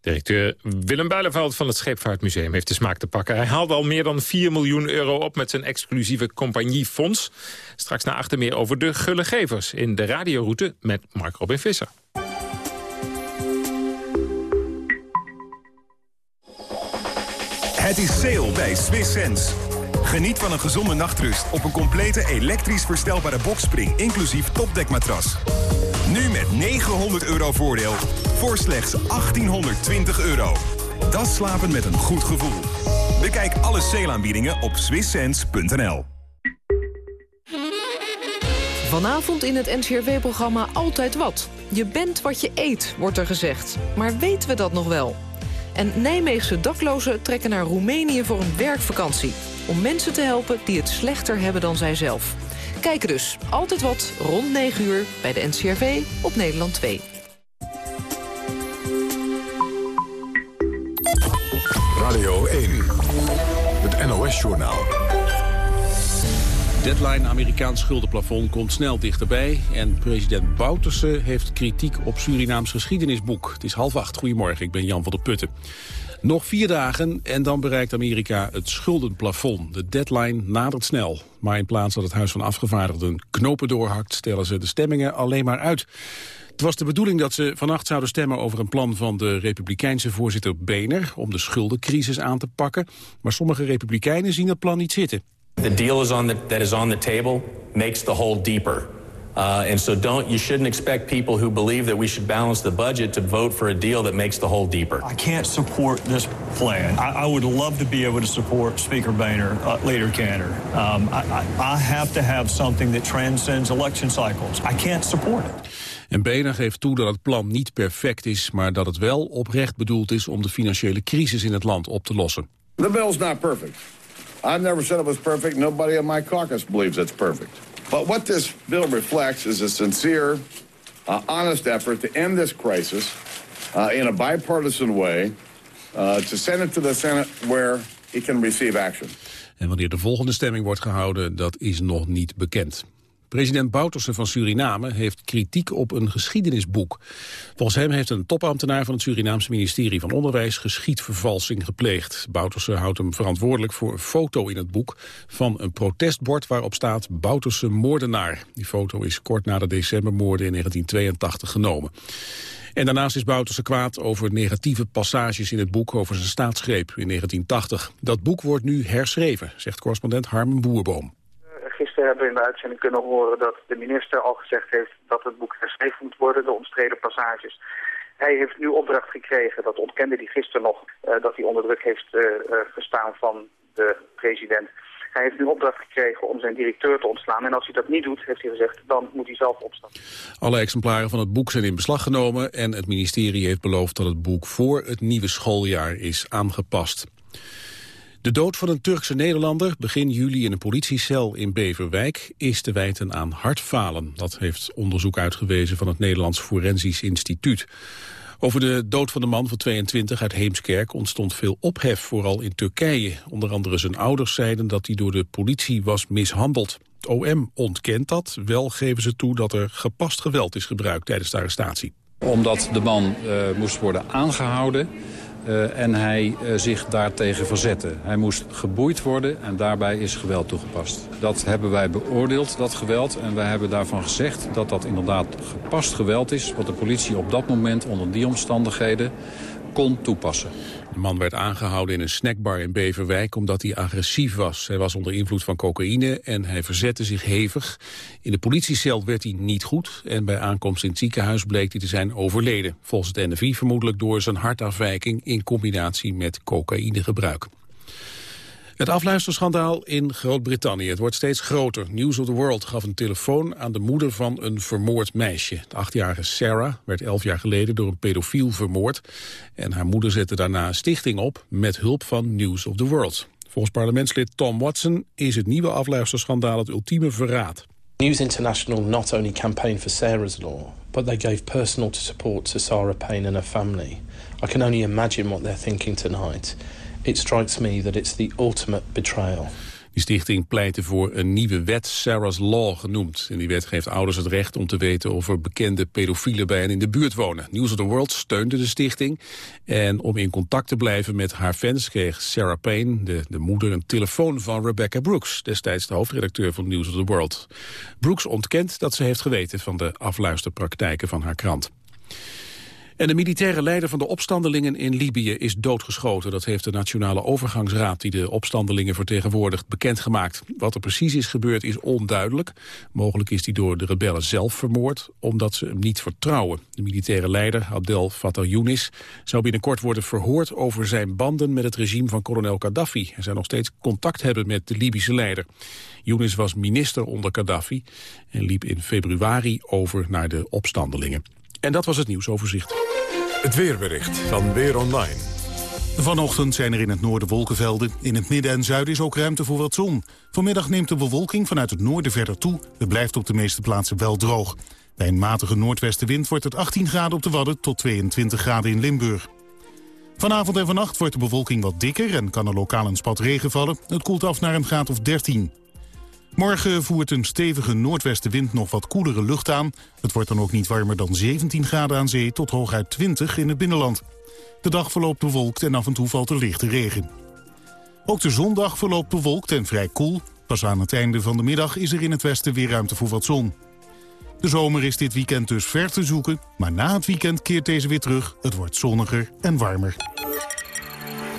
Directeur Willem Builenveld van het Scheepvaartmuseum heeft de smaak te pakken. Hij haalde al meer dan 4 miljoen euro op met zijn exclusieve compagniefonds. Straks naar achter meer over de gullegevers in de radioroute met Mark Robin Visser. Het is sale bij Swiss Sense. Geniet van een gezonde nachtrust op een complete elektrisch verstelbare boxspring... inclusief topdekmatras. Nu met 900 euro voordeel voor slechts 1820 euro. Dat slapen met een goed gevoel. Bekijk alle sale-aanbiedingen op swisssense.nl. Vanavond in het NCRW-programma Altijd Wat. Je bent wat je eet, wordt er gezegd. Maar weten we dat nog wel? En Nijmeegse daklozen trekken naar Roemenië voor een werkvakantie. Om mensen te helpen die het slechter hebben dan zijzelf. Kijken dus. Altijd wat rond 9 uur bij de NCRV op Nederland 2. Radio 1. Het NOS-journaal. Deadline Amerikaans schuldenplafond komt snel dichterbij... en president Bouterse heeft kritiek op Surinaams geschiedenisboek. Het is half acht. Goedemorgen, ik ben Jan van der Putten. Nog vier dagen en dan bereikt Amerika het schuldenplafond. De deadline nadert snel. Maar in plaats dat het Huis van Afgevaardigden knopen doorhakt... stellen ze de stemmingen alleen maar uit. Het was de bedoeling dat ze vannacht zouden stemmen over een plan van de republikeinse voorzitter Boehner om de schuldencrisis aan te pakken. Maar sommige republikeinen zien het plan niet zitten. The deal is on the, that is on the table makes the hole deeper. Uh, and so don't, you shouldn't expect people who believe that we should balance the budget to vote for a deal that makes the hole deeper. I can't support this plan. I, I would love to be able to support Speaker Boehner, uh, Leader Cantor. Um, I, I, I have to have something that transcends election cycles. I can't support it. En Boehner geeft toe dat het plan niet perfect is, maar dat het wel oprecht bedoeld is om de financiële crisis in het land op te lossen. The bill's not perfect. I've never said it was perfect. Nobody in my caucus believes it's perfect. But what this bill reflects is a sincere, uh, honest effort to end this crisis uh, in a bipartisan way, uh, to send it to the Senate where it can receive action. En wanneer de volgende stemming wordt gehouden, dat is nog niet bekend. President Bouterse van Suriname heeft kritiek op een geschiedenisboek. Volgens hem heeft een topambtenaar van het Surinaamse ministerie van Onderwijs geschiedvervalsing gepleegd. Bouterse houdt hem verantwoordelijk voor een foto in het boek van een protestbord waarop staat Bouterse moordenaar. Die foto is kort na de decembermoorden in 1982 genomen. En daarnaast is Bouterse kwaad over negatieve passages in het boek over zijn staatsgreep in 1980. Dat boek wordt nu herschreven, zegt correspondent Harmen Boerboom. Gisteren hebben we in de uitzending kunnen horen dat de minister al gezegd heeft dat het boek herschreven moet worden, de omstreden passages. Hij heeft nu opdracht gekregen, dat ontkende hij gisteren nog, uh, dat hij onder druk heeft uh, uh, gestaan van de president. Hij heeft nu opdracht gekregen om zijn directeur te ontslaan. En als hij dat niet doet, heeft hij gezegd, dan moet hij zelf opstaan. Alle exemplaren van het boek zijn in beslag genomen... en het ministerie heeft beloofd dat het boek voor het nieuwe schooljaar is aangepast. De dood van een Turkse Nederlander begin juli in een politiecel in Beverwijk is te wijten aan hartfalen. Dat heeft onderzoek uitgewezen van het Nederlands Forensisch Instituut. Over de dood van de man van 22 uit Heemskerk ontstond veel ophef, vooral in Turkije. Onder andere zijn ouders zeiden dat hij door de politie was mishandeld. Het OM ontkent dat, wel geven ze toe dat er gepast geweld is gebruikt tijdens de arrestatie. Omdat de man uh, moest worden aangehouden uh, en hij uh, zich daartegen verzette. Hij moest geboeid worden en daarbij is geweld toegepast. Dat hebben wij beoordeeld, dat geweld. En wij hebben daarvan gezegd dat dat inderdaad gepast geweld is... wat de politie op dat moment onder die omstandigheden kon toepassen. De man werd aangehouden in een snackbar in Beverwijk omdat hij agressief was. Hij was onder invloed van cocaïne en hij verzette zich hevig. In de politiecel werd hij niet goed en bij aankomst in het ziekenhuis bleek hij te zijn overleden. Volgens het NFI vermoedelijk door zijn hartafwijking in combinatie met cocaïnegebruik. Het afluisterschandaal in Groot-Brittannië. Het wordt steeds groter. News of the World gaf een telefoon aan de moeder van een vermoord meisje. De achtjarige Sarah werd elf jaar geleden door een pedofiel vermoord. En haar moeder zette daarna een stichting op met hulp van News of the World. Volgens parlementslid Tom Watson is het nieuwe afluisterschandaal het ultieme verraad. News International not only campaigned for Sarah's law, but they gave personal support to Sarah Payne and her family. I can only imagine what they're thinking tonight. It strikes me that it's the ultimate betrayal. Die stichting pleitte voor een nieuwe wet, Sarah's Law genoemd. En die wet geeft ouders het recht om te weten of er bekende pedofielen bij hen in de buurt wonen. News of the World steunde de stichting. En om in contact te blijven met haar fans kreeg Sarah Payne, de, de moeder, een telefoon van Rebecca Brooks, destijds de hoofdredacteur van News of the World. Brooks ontkent dat ze heeft geweten van de afluisterpraktijken van haar krant. En de militaire leider van de opstandelingen in Libië is doodgeschoten. Dat heeft de Nationale Overgangsraad die de opstandelingen vertegenwoordigt bekendgemaakt. Wat er precies is gebeurd is onduidelijk. Mogelijk is hij door de rebellen zelf vermoord, omdat ze hem niet vertrouwen. De militaire leider, Abdel Fattah Younis, zou binnenkort worden verhoord over zijn banden met het regime van kolonel Gaddafi. Hij zou nog steeds contact hebben met de Libische leider. Younis was minister onder Gaddafi en liep in februari over naar de opstandelingen. En dat was het nieuwsoverzicht. Het weerbericht van Weer Online. Vanochtend zijn er in het noorden wolkenvelden. In het midden en zuiden is ook ruimte voor wat zon. Vanmiddag neemt de bewolking vanuit het noorden verder toe. Het blijft op de meeste plaatsen wel droog. Bij een matige noordwestenwind wordt het 18 graden op de Wadden tot 22 graden in Limburg. Vanavond en vannacht wordt de bewolking wat dikker en kan er lokaal een spat regen vallen. Het koelt af naar een graad of 13. Morgen voert een stevige noordwestenwind nog wat koelere lucht aan. Het wordt dan ook niet warmer dan 17 graden aan zee tot hooguit 20 in het binnenland. De dag verloopt bewolkt en af en toe valt er lichte regen. Ook de zondag verloopt bewolkt en vrij koel. Pas aan het einde van de middag is er in het westen weer ruimte voor wat zon. De zomer is dit weekend dus ver te zoeken, maar na het weekend keert deze weer terug. Het wordt zonniger en warmer.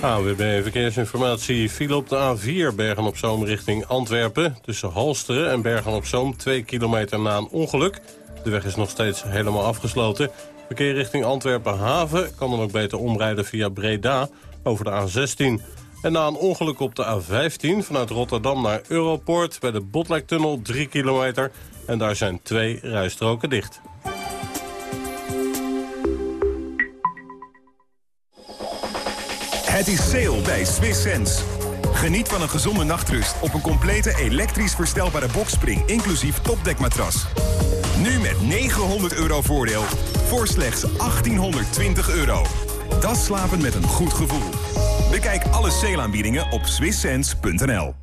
AWB Verkeersinformatie viel op de A4 Bergen-op-Zoom richting Antwerpen. Tussen Halsteren en Bergen-op-Zoom, 2 kilometer na een ongeluk. De weg is nog steeds helemaal afgesloten. Verkeer richting Antwerpen-Haven kan dan ook beter omrijden via Breda over de A16. En na een ongeluk op de A15 vanuit Rotterdam naar Europoort... bij de Botlektunnel 3 kilometer. En daar zijn twee rijstroken dicht. Het is sale bij Swiss Sense. Geniet van een gezonde nachtrust op een complete elektrisch verstelbare bokspring... inclusief topdekmatras. Nu met 900 euro voordeel voor slechts 1820 euro. Dat slapen met een goed gevoel. Bekijk alle sale op swisssense.nl.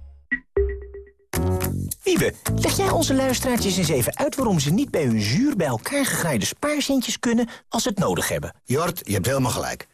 Wiebe, leg jij onze luisteraartjes eens even uit... waarom ze niet bij hun zuur bij elkaar gegraaide spaarcentjes kunnen... als ze het nodig hebben? Jort, je hebt helemaal gelijk.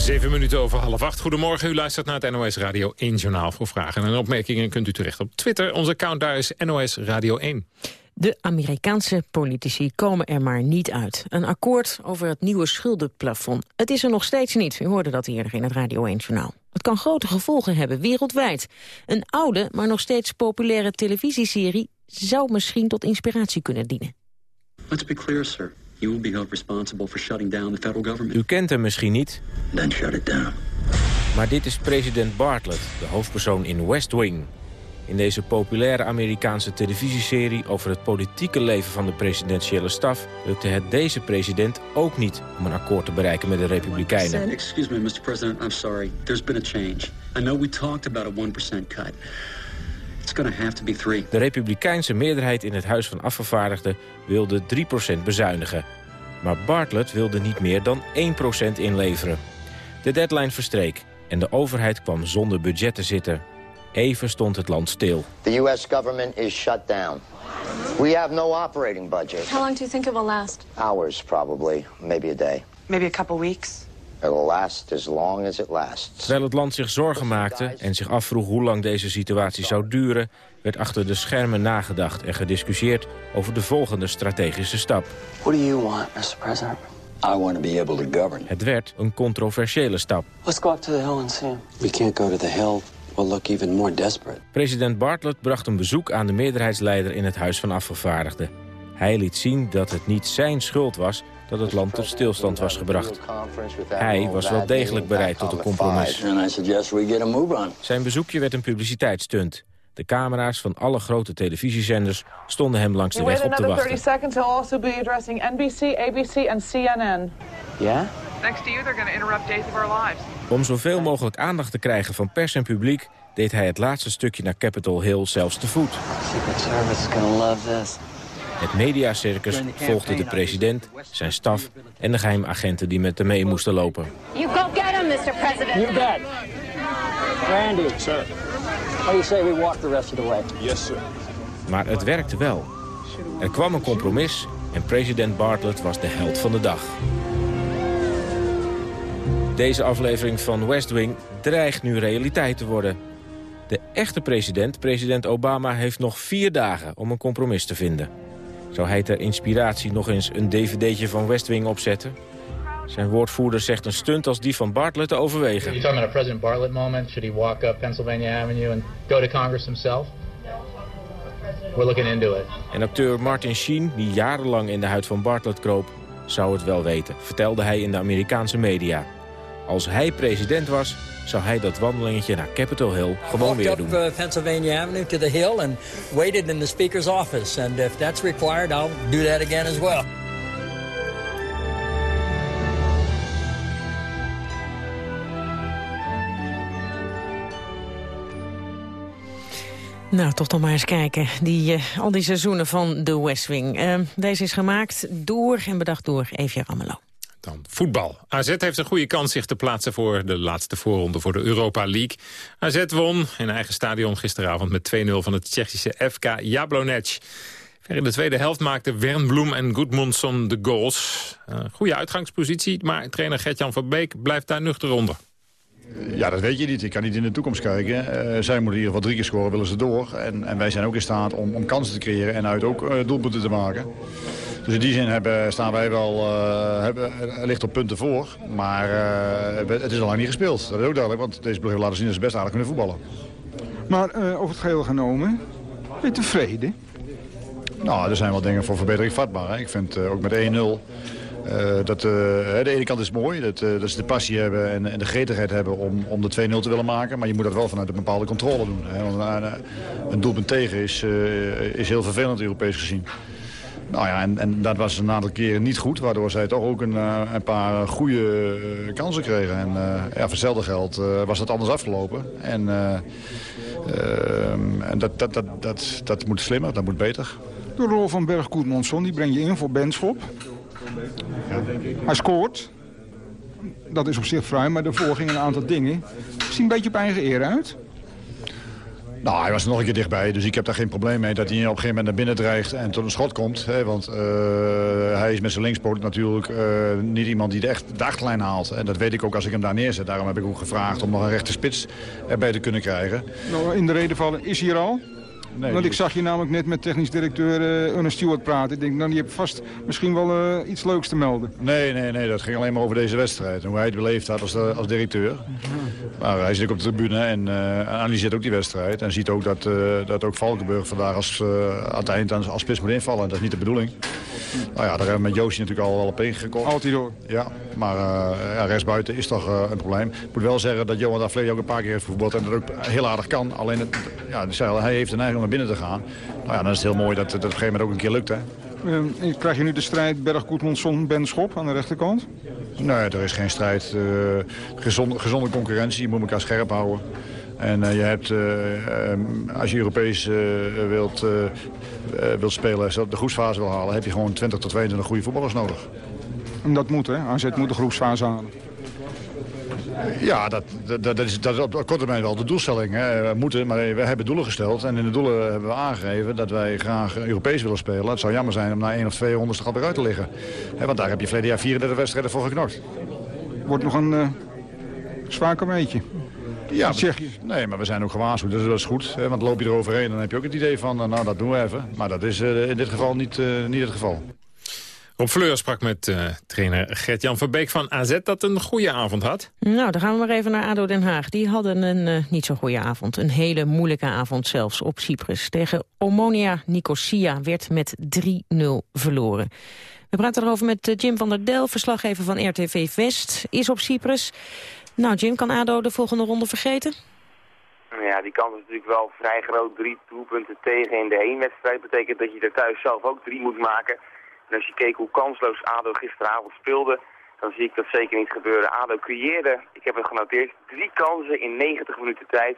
Zeven minuten over half acht. Goedemorgen, u luistert naar het NOS Radio 1 Journaal. Voor vragen en opmerkingen kunt u terecht op Twitter. Onze account daar is NOS Radio 1. De Amerikaanse politici komen er maar niet uit. Een akkoord over het nieuwe schuldenplafond. Het is er nog steeds niet. U hoorde dat eerder in het Radio 1-journaal. Het kan grote gevolgen hebben, wereldwijd. Een oude, maar nog steeds populaire televisieserie... zou misschien tot inspiratie kunnen dienen. Let's be clear, sir. You will be held responsible for shutting down the federal government. U kent hem misschien niet. Then shut it down. Maar dit is president Bartlett, de hoofdpersoon in West Wing. In deze populaire Amerikaanse televisieserie over het politieke leven van de presidentiële staf... lukte het deze president ook niet om een akkoord te bereiken met de Republikeinen. Excuse me, Mr. President, I'm sorry. There's been a change. I know we talked about a 1% cut. De Republikeinse meerderheid in het Huis van Afgevaardigden wilde 3% bezuinigen. Maar Bartlett wilde niet meer dan 1% inleveren. De deadline verstreek en de overheid kwam zonder budget te zitten. Even stond het land stil. The U.S. government is shut down. We have no operating budget. How long do you think it will last? Hours, probably. Maybe a day. Maybe a couple weeks. It will last as long as it lasts. Terwijl het land zich zorgen maakte en zich afvroeg hoe lang deze situatie zou duren... werd achter de schermen nagedacht en gediscussieerd over de volgende strategische stap. What do you want, Mr. President? I want to be able to govern. Het werd een controversiële stap. Let's go up to the hill and see him. We can't go to the hill. We'll look even more desperate. President Bartlett bracht een bezoek aan de meerderheidsleider in het Huis van Afgevaardigden. Hij liet zien dat het niet zijn schuld was dat het land tot stilstand was gebracht. Hij was wel degelijk bereid tot een compromis. Zijn bezoekje werd een publiciteitsstunt. De camera's van alle grote televisiezenders stonden hem langs de weg op te wachten. 30 seconds he'll also be addressing NBC, ABC and CNN. Ja? Next to you they're going to interrupt days of our lives. Om zoveel mogelijk aandacht te krijgen van pers en publiek... deed hij het laatste stukje naar Capitol Hill zelfs te voet. Het mediacircus volgde de president, zijn staf en de geheimagenten die met hem mee moesten lopen. You go get him, Mr. President. You bet. Randy. Sir. How do you say we walk the rest of the way? Yes, sir. Maar het werkte wel. Er kwam een compromis en president Bartlett was de held van de dag. Deze aflevering van West Wing dreigt nu realiteit te worden. De echte president, president Obama, heeft nog vier dagen om een compromis te vinden. Zou hij ter inspiratie nog eens een dvd'tje van West Wing opzetten? Zijn woordvoerder zegt een stunt als die van Bartlett te overwegen. You're talking about a President Bartlett moment? Should he walk up Pennsylvania Avenue and go to Congress himself? We're looking into it. En acteur Martin Sheen, die jarenlang in de huid van Bartlett kroop, zou het wel weten, vertelde hij in de Amerikaanse media. Als hij president was, zou hij dat wandelingetje naar Capitol Hill gewoon weer doen. Walked up uh, Pennsylvania Avenue to the Hill and waited in the Speaker's office. And if that's required, I'll do that again as well. Nou, toch nog maar eens kijken. Die, eh, al die seizoenen van The West Wing. Eh, deze is gemaakt door en bedacht door Evia Ramelow. Dan voetbal. AZ heeft een goede kans zich te plaatsen voor de laatste voorronde voor de Europa League. AZ won in eigen stadion gisteravond met 2-0 van het Tsjechische FK Jablonec. In de tweede helft maakten Wernbloem en Goodmundsson de goals. Uh, goede uitgangspositie, maar trainer Gertjan van Beek blijft daar nuchter onder. Ja, dat weet je niet. Ik kan niet in de toekomst kijken. Uh, zij moeten in ieder geval drie keer scoren, willen ze door. En, en wij zijn ook in staat om, om kansen te creëren en uit ook uh, doelpunten te maken. Dus in die zin hebben, staan wij wel uh, hebben, licht op punten voor. Maar het is al lang niet gespeeld. Dat is ook duidelijk, want deze ploeg heeft laten zien dat ze best aardig kunnen voetballen. Maar over het geheel genomen, ben je tevreden? Nou, er zijn wel dingen voor verbetering vatbaar. Hè. Ik vind ook met 1-0... Uh, dat, uh, de ene kant is mooi, dat, uh, dat ze de passie hebben en, en de gretigheid hebben om, om de 2-0 te willen maken. Maar je moet dat wel vanuit een bepaalde controle doen. Hè? Want een, een doelpunt tegen is, is heel vervelend Europees gezien. Nou ja, en, en, dat was een aantal keren niet goed, waardoor zij toch ook een, een paar goede kansen kregen. En ja, voor hetzelfde geld was het anders afgelopen. En, en dat, dat, dat, dat, dat moet slimmer, dat moet beter. De rol van Berg Koetmansson, die breng je in voor Benschop. Hij scoort. Dat is op zich vrij, maar daarvoor gingen een aantal dingen. Ziet een beetje op eigen eer uit. Nou, hij was nog een keer dichtbij, dus ik heb daar geen probleem mee... dat hij op een gegeven moment naar binnen dreigt en tot een schot komt. Hè, want uh, hij is met zijn linkspoot natuurlijk uh, niet iemand die de, echt, de haalt. En dat weet ik ook als ik hem daar neerzet. Daarom heb ik ook gevraagd om nog een rechte spits erbij te kunnen krijgen. Nou, in de reden vallen is hier al? Nee, Want ik zag je namelijk net met technisch directeur uh, Ernest Stewart praten. Ik denk, nou, die hebt vast misschien wel uh, iets leuks te melden. Nee, nee, nee, dat ging alleen maar over deze wedstrijd. En hoe hij het beleefd had als, als directeur. Maar hij zit ook op de tribune en uh, analyseert ook die wedstrijd. En ziet ook dat, dat ook Valkenburg vandaag als, aan het eind als, als spits moet invallen. En dat is niet de bedoeling. Nou ja, daar hebben we met Joosje natuurlijk al wel op ingekomen. Altijd door. Ja, maar ja, rechtsbuiten is toch een probleem. Ik moet wel zeggen dat Johan daar ook een paar keer heeft gevoetbald. En dat ook heel aardig kan. Alleen, het, ja, hij heeft een eigen om naar binnen te gaan. Nou ja, dan is het heel mooi dat het op een gegeven moment ook een keer lukt. Hè? Uh, krijg je nu de strijd berg goedmondson ben Schop aan de rechterkant? Nee, er is geen strijd. Uh, gezonde, gezonde concurrentie, je moet elkaar scherp houden. En uh, je hebt, als je Europees wilt, wilt spelen, de groepsfase wil halen... heb je gewoon 20 tot 22 goede voetballers nodig. En dat moet, hè? AZ moet de groepsfase halen. Ja, dat, dat, dat, is, dat is op korte termijn wel de doelstelling. Hè. We moeten, maar we hebben doelen gesteld. En in de doelen hebben we aangegeven dat wij graag Europees willen spelen. Het zou jammer zijn om na één of twee honderdste gat eruit te liggen. want daar heb je verleden jaar 34 wedstrijden voor geknokt. Wordt nog een uh, zwaar kameetje. Ja. Nee, maar we zijn ook gewaarschuwd, dus dat is goed. Hè, want loop je eroverheen, dan heb je ook het idee van, nou dat doen we even. Maar dat is uh, in dit geval niet, uh, niet het geval. Rob Fleur sprak met uh, trainer Gert-Jan Verbeek van AZ dat een goede avond had. Nou, dan gaan we maar even naar ADO Den Haag. Die hadden een uh, niet zo goede avond. Een hele moeilijke avond zelfs op Cyprus. Tegen Omonia Nicosia werd met 3-0 verloren. We praten erover met uh, Jim van der Del, verslaggever van RTV West. Is op Cyprus. Nou Jim, kan ADO de volgende ronde vergeten? Ja, die kans is natuurlijk wel vrij groot. Drie doelpunten tegen in de heenwedstrijd betekent dat je er thuis zelf ook drie moet maken... En als je keek hoe kansloos ADO gisteravond speelde, dan zie ik dat zeker niet gebeuren. ADO creëerde, ik heb het genoteerd, drie kansen in 90 minuten tijd.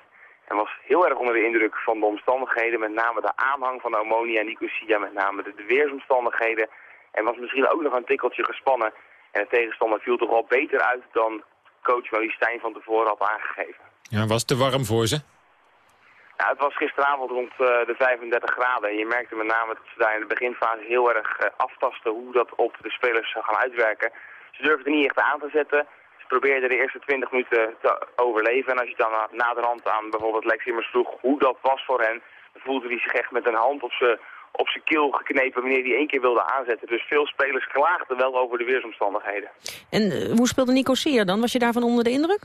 En was heel erg onder de indruk van de omstandigheden, met name de aanhang van Omonia en Nicosia, met name de, de weersomstandigheden. En was misschien ook nog een tikkeltje gespannen. En de tegenstander viel toch wel beter uit dan coach Maurice Stijn van tevoren had aangegeven. Ja, was te warm voor ze? Het was gisteravond rond uh, de 35 graden. En je merkte met name dat ze daar in de beginfase heel erg uh, aftasten hoe dat op de spelers zou gaan uitwerken. Ze durfden niet echt aan te zetten. Ze probeerden de eerste 20 minuten te overleven. En als je dan naderhand aan bijvoorbeeld Lex Immers vroeg hoe dat was voor hen, dan voelde hij zich echt met een hand op zijn op zijn keel geknepen wanneer hij één keer wilde aanzetten. Dus veel spelers klaagden wel over de weersomstandigheden. En eh, hoe speelde Nico Sier dan? Was je daarvan onder de indruk?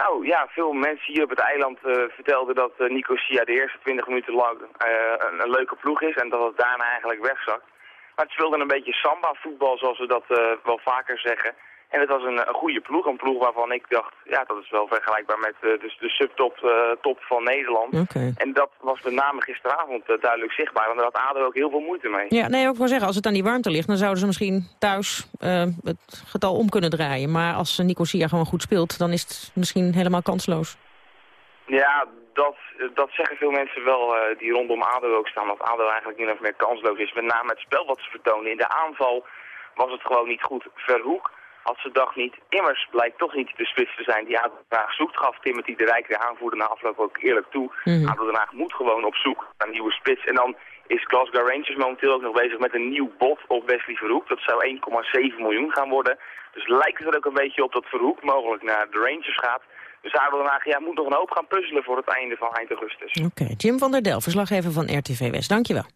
Nou ja, veel mensen hier op het eiland uh, vertelden dat uh, Nico Sia de eerste 20 minuten lang een, een, leuke ploeg is en dat het daarna eigenlijk wegzakt. Maar het speelde een beetje samba-voetbal zoals we dat wel vaker zeggen. En het was een, een, goede ploeg, een ploeg waarvan ik dacht, ja, dat is wel vergelijkbaar met uh, dus de subtop uh, top van Nederland. Okay. En dat was met name gisteravond uh, duidelijk zichtbaar, want daar had ADO ook heel veel moeite mee. Ja, nee, ook wel zeggen, als het aan die warmte ligt, dan zouden ze misschien thuis het getal om kunnen draaien. Maar als Nico Sia gewoon goed speelt, dan is het misschien helemaal kansloos. Ja, dat, dat zeggen veel mensen wel die rondom ADO ook staan, dat ADO eigenlijk min of meer kansloos is. Met name het spel wat ze vertoonen. In de aanval was het gewoon niet goed. Verhoek had ze dag niet. Immers blijkt toch niet de spits te zijn die ADO Den Haag zoekt. Gaf Timothy de Rijk, de aanvoerder, na afloop ook eerlijk toe. Mm -hmm. ADO Den Haag moet gewoon op zoek naar een nieuwe spits. En dan is Glasgow Rangers momenteel ook nog bezig met een nieuw bod op Wesley Verhoek. Dat zou 1,7 miljoen gaan worden. Dus lijkt het er ook een beetje op dat Verhoek mogelijk naar de Rangers gaat. Dus ADO Den Haag ja, moet nog een hoop gaan puzzelen voor het einde van eind augustus. Oké, okay. Jim van der Del, verslaggever van RTV West. Dankjewel.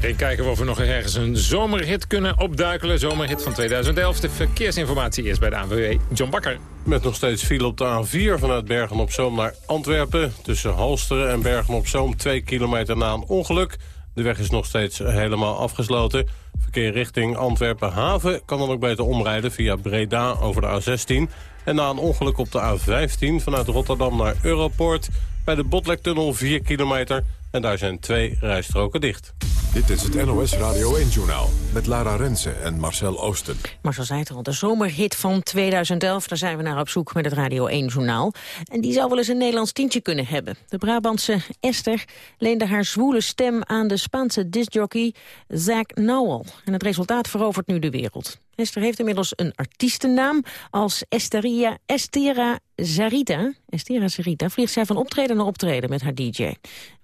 Even kijken of we nog ergens een zomerhit kunnen opduikelen. Zomerhit van 2011. De verkeersinformatie is bij de ANWB. John Bakker. Met nog steeds file op de A4 vanuit Bergen-op-Zoom naar Antwerpen. Tussen Halsteren en Bergen-op-Zoom. Twee kilometer na een ongeluk. De weg is nog steeds helemaal afgesloten. Verkeer richting Antwerpen-Haven kan dan ook beter omrijden via Breda over de A16. En na een ongeluk op de A15 vanuit Rotterdam naar Europoort... bij de Botlektunnel 4 kilometer en daar zijn twee rijstroken dicht. Dit is het NOS Radio 1-journaal met Lara Rensen en Marcel Oosten. Marcel zei het al, de zomerhit van 2011, daar zijn we naar op zoek met het Radio 1-journaal. En die zou wel eens een Nederlands tientje kunnen hebben. De Brabantse Esther leende haar zwoele stem aan de Spaanse discjockey Zack Nowell. En het resultaat verovert nu de wereld. Esther heeft inmiddels een artiestennaam. Als Esteria, Estera Zarita, Estera Zarita vliegt zij van optreden naar optreden met haar DJ.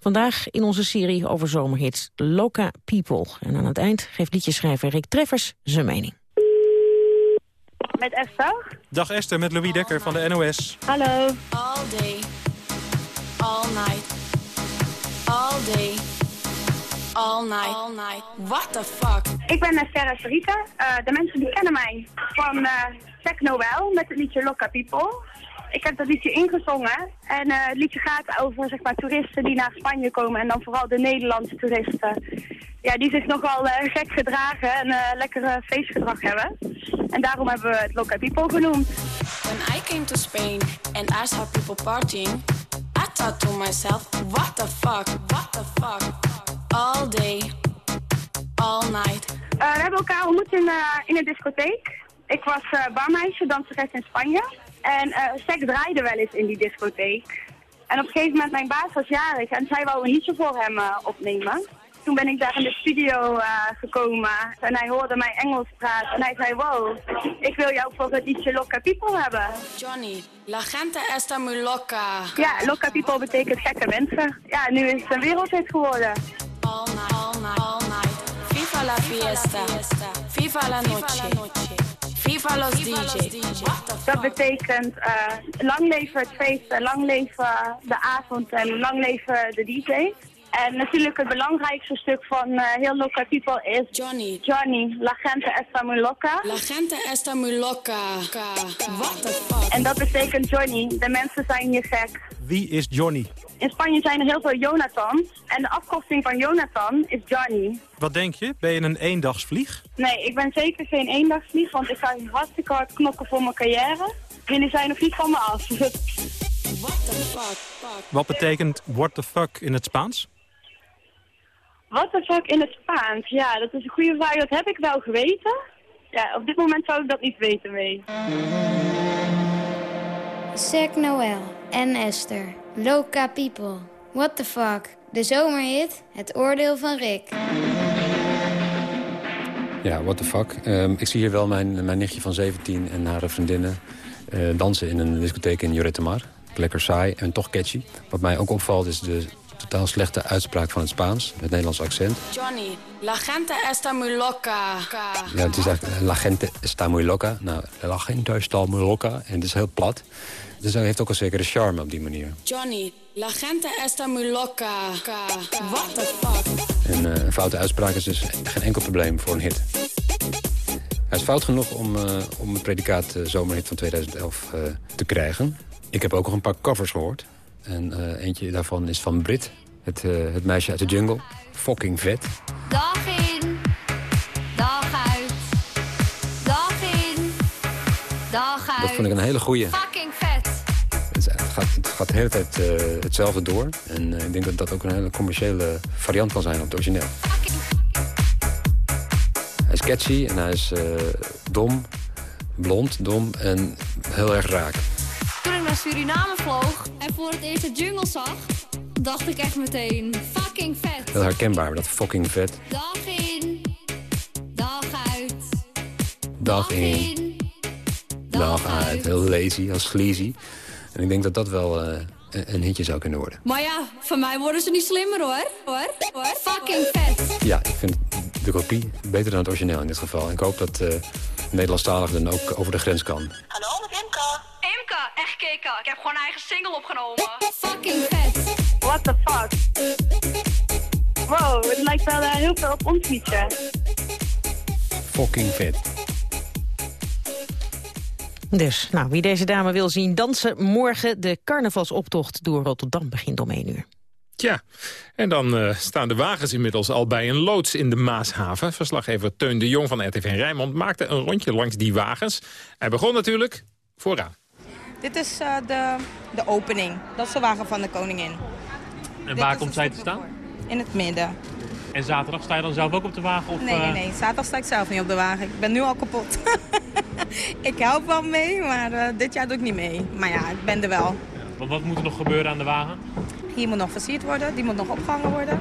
Vandaag in onze serie over zomerhits Loca People. En aan het eind geeft liedjeschrijver Rick Treffers zijn mening. Met Esther? Dag Esther, met Louis Dekker van de NOS. Hallo. All day, all night, all day, all night, all night. What the fuck? Ik ben Esther Sarita. Uh, de mensen die kennen mij van uh, Noel met het liedje Loca People. Ik heb dat liedje ingezongen en uh, het liedje gaat over zeg maar, toeristen die naar Spanje komen en dan vooral de Nederlandse toeristen. Ja, die zich nogal gek gedragen en lekkere feestgedrag hebben. En daarom hebben we het Loca People genoemd. When I came to Spain and I saw people partying, I thought to myself, what the fuck, what the fuck, all day, all night. we hebben elkaar ontmoet in, in een discotheek. Ik was barmeisje, danseres in Spanje. En uh, Sek draaide wel eens in die discotheek. En op een gegeven moment, mijn baas was jarig en zij wou een liedje voor hem uh, opnemen. Toen ben ik daar in de studio uh, gekomen en hij hoorde mij Engels praten. En hij zei, wow, ik wil jou voor het liedje Loca People hebben. Johnny, la gente está muy loca. Ja, Loca People betekent gekke mensen. Ja, nu is het een wereldhit geworden. All night, all night, all night. Viva la fiesta, viva la noche. Viva los DJ's. Dat betekent uh, lang leven het feest, lang leven de avond en lang leven de DJ's. En natuurlijk het belangrijkste stuk van uh, heel Loca People is... Johnny. Johnny. La gente está muy loca. La gente está muy loca. What the fuck? En dat betekent Johnny. De mensen zijn hier gek. Wie is Johnny? In Spanje zijn er heel veel Jonathans. En de afkorting van Jonathan is Johnny. Wat denk je? Ben je een eendagsvlieg? Nee, ik ben zeker geen eendagsvlieg, want ik ga hartstikke hard knokken voor mijn carrière. Jullie zijn nog niet van me af. What the fuck? Wat betekent what the fuck in het Spaans? What the fuck in het Spaans? Ja, dat is een goede vraag. Dat heb ik wel geweten. Ja, op dit moment zou ik dat niet weten mee. Zack Noel en Esther. Loca People. What the fuck? De zomerhit. Het oordeel van Rick. Ja, what the fuck. Um, ik zie hier wel mijn, mijn nichtje van 17 en haar vriendinnen uh, dansen in een discotheek in Lloret de Mar. Lekker saai en toch catchy. Wat mij ook opvalt is de totaal slechte uitspraak van het Spaans, met Nederlands accent. Johnny, la gente está muy loca. Ja, het is eigenlijk la gente está muy loca. Nou, la gente está muy loca. En het is heel plat. Dus hij heeft ook een zekere charme op die manier. Johnny, la gente está muy loca. What the fuck? En eh, een foute uitspraak is dus geen enkel probleem voor een hit. Hij is fout genoeg om, eh, om het predicaat eh, zomerhit van 2011 eh, te krijgen. Ik heb ook nog een paar covers gehoord. En eh, eentje daarvan is van Brit, het, eh, het meisje uit de jungle. Fucking vet. Dag in, dag uit. Dag in, dag uit. Dat vond ik een hele goeie. Fucking vet. Het, gaat, het gaat de hele tijd eh, hetzelfde door. En ik denk dat dat ook een hele commerciële variant kan zijn op het origineel. Hij is catchy en hij is dom, blond, dom en heel erg raak. Naar Suriname vloog en voor het eerst de jungle zag, dacht ik echt meteen, fucking vet. Heel herkenbaar, dat fucking vet. Dag in, dag uit. Dag in, dag uit. Heel lazy, heel sleazy. En ik denk dat dat wel eh, een- een hitje zou kunnen worden. Maar ja, van mij worden ze niet slimmer hoor. Hoor, hoor. Fucking vet. Ja, ik vind de kopie beter dan het origineel in dit geval. En ik hoop dat eh Nederlandstalig dan ook over de grens kan. Hallo, met Imka. Imka, echt gekeken. Ik heb gewoon een eigen single opgenomen. Fucking vet. What the fuck? Wow, het lijkt wel eh, heel veel op ons liedje. Fucking vet. Dus, nou, wie deze dame wil zien dansen... morgen de carnavalsoptocht door Rotterdam begint om 1 uur. Tja, en dan eh, staan de wagens inmiddels al bij een loods in de Maashaven. Verslaggever Teun de Jong van RTV Rijnmond maakte een rondje langs die wagens. Hij begon natuurlijk vooraan. Dit is eh, de, de opening. Dat is de wagen van de koningin. En Dit waar komt zij te staan? In het midden. En zaterdag sta je dan zelf ook op de wagen? Of, Nee, nee, eh, nee. Zaterdag sta ik zelf niet op de wagen. Ik ben nu al kapot. ik help wel mee, maar eh, dit jaar doe ik niet mee. Maar ja, ik ben er wel. wat, wat moet er nog gebeuren aan de wagen? Hier moet nog versierd worden. Die moet nog opgehangen worden.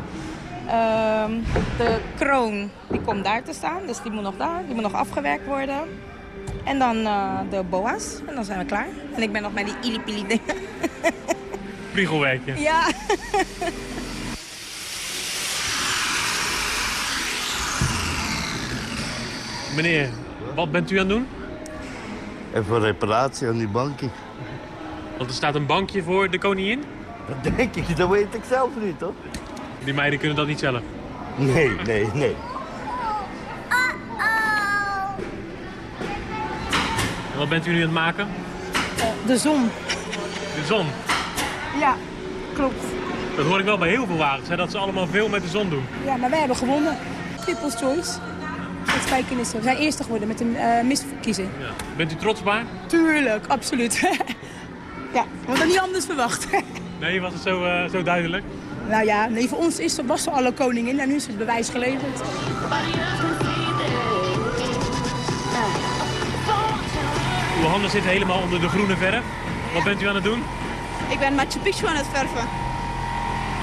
Ehm, de kroon, die komt daar te staan. Dus die moet nog daar. Die moet nog afgewerkt worden. En dan eh, de boa's. En dan zijn we klaar. En ik ben nog met die ilipili dingen. Priegelwerkje. Ja. Meneer, wat bent u aan het doen? Even reparatie aan die bankje. Want er staat een bankje voor de koningin. Dat denk ik, dat weet ik zelf niet, hoor. Die meiden kunnen dat niet zelf. Nee, nee, nee. En wat bent u nu aan het maken? De zon. De zon. Ja, klopt. Dat hoor ik wel bij heel veel wagens, hè, dat ze allemaal veel met de zon doen. Ja, maar wij hebben gewonnen. People's Choice. Met spijkenissen. We zijn eerste geworden met een uh, misverkiezing. Ja. Bent u trots op haar? Tuurlijk, absoluut. ja, we hadden niet anders verwacht. Nee, was het zo, uh, zo duidelijk? nou ja, nee, voor ons is, was ze alle koningin en nu is het bewijs geleverd. Uw handen zitten helemaal onder de groene verf. Wat bent u aan het doen? Ik ben Machu Picchu aan het verven.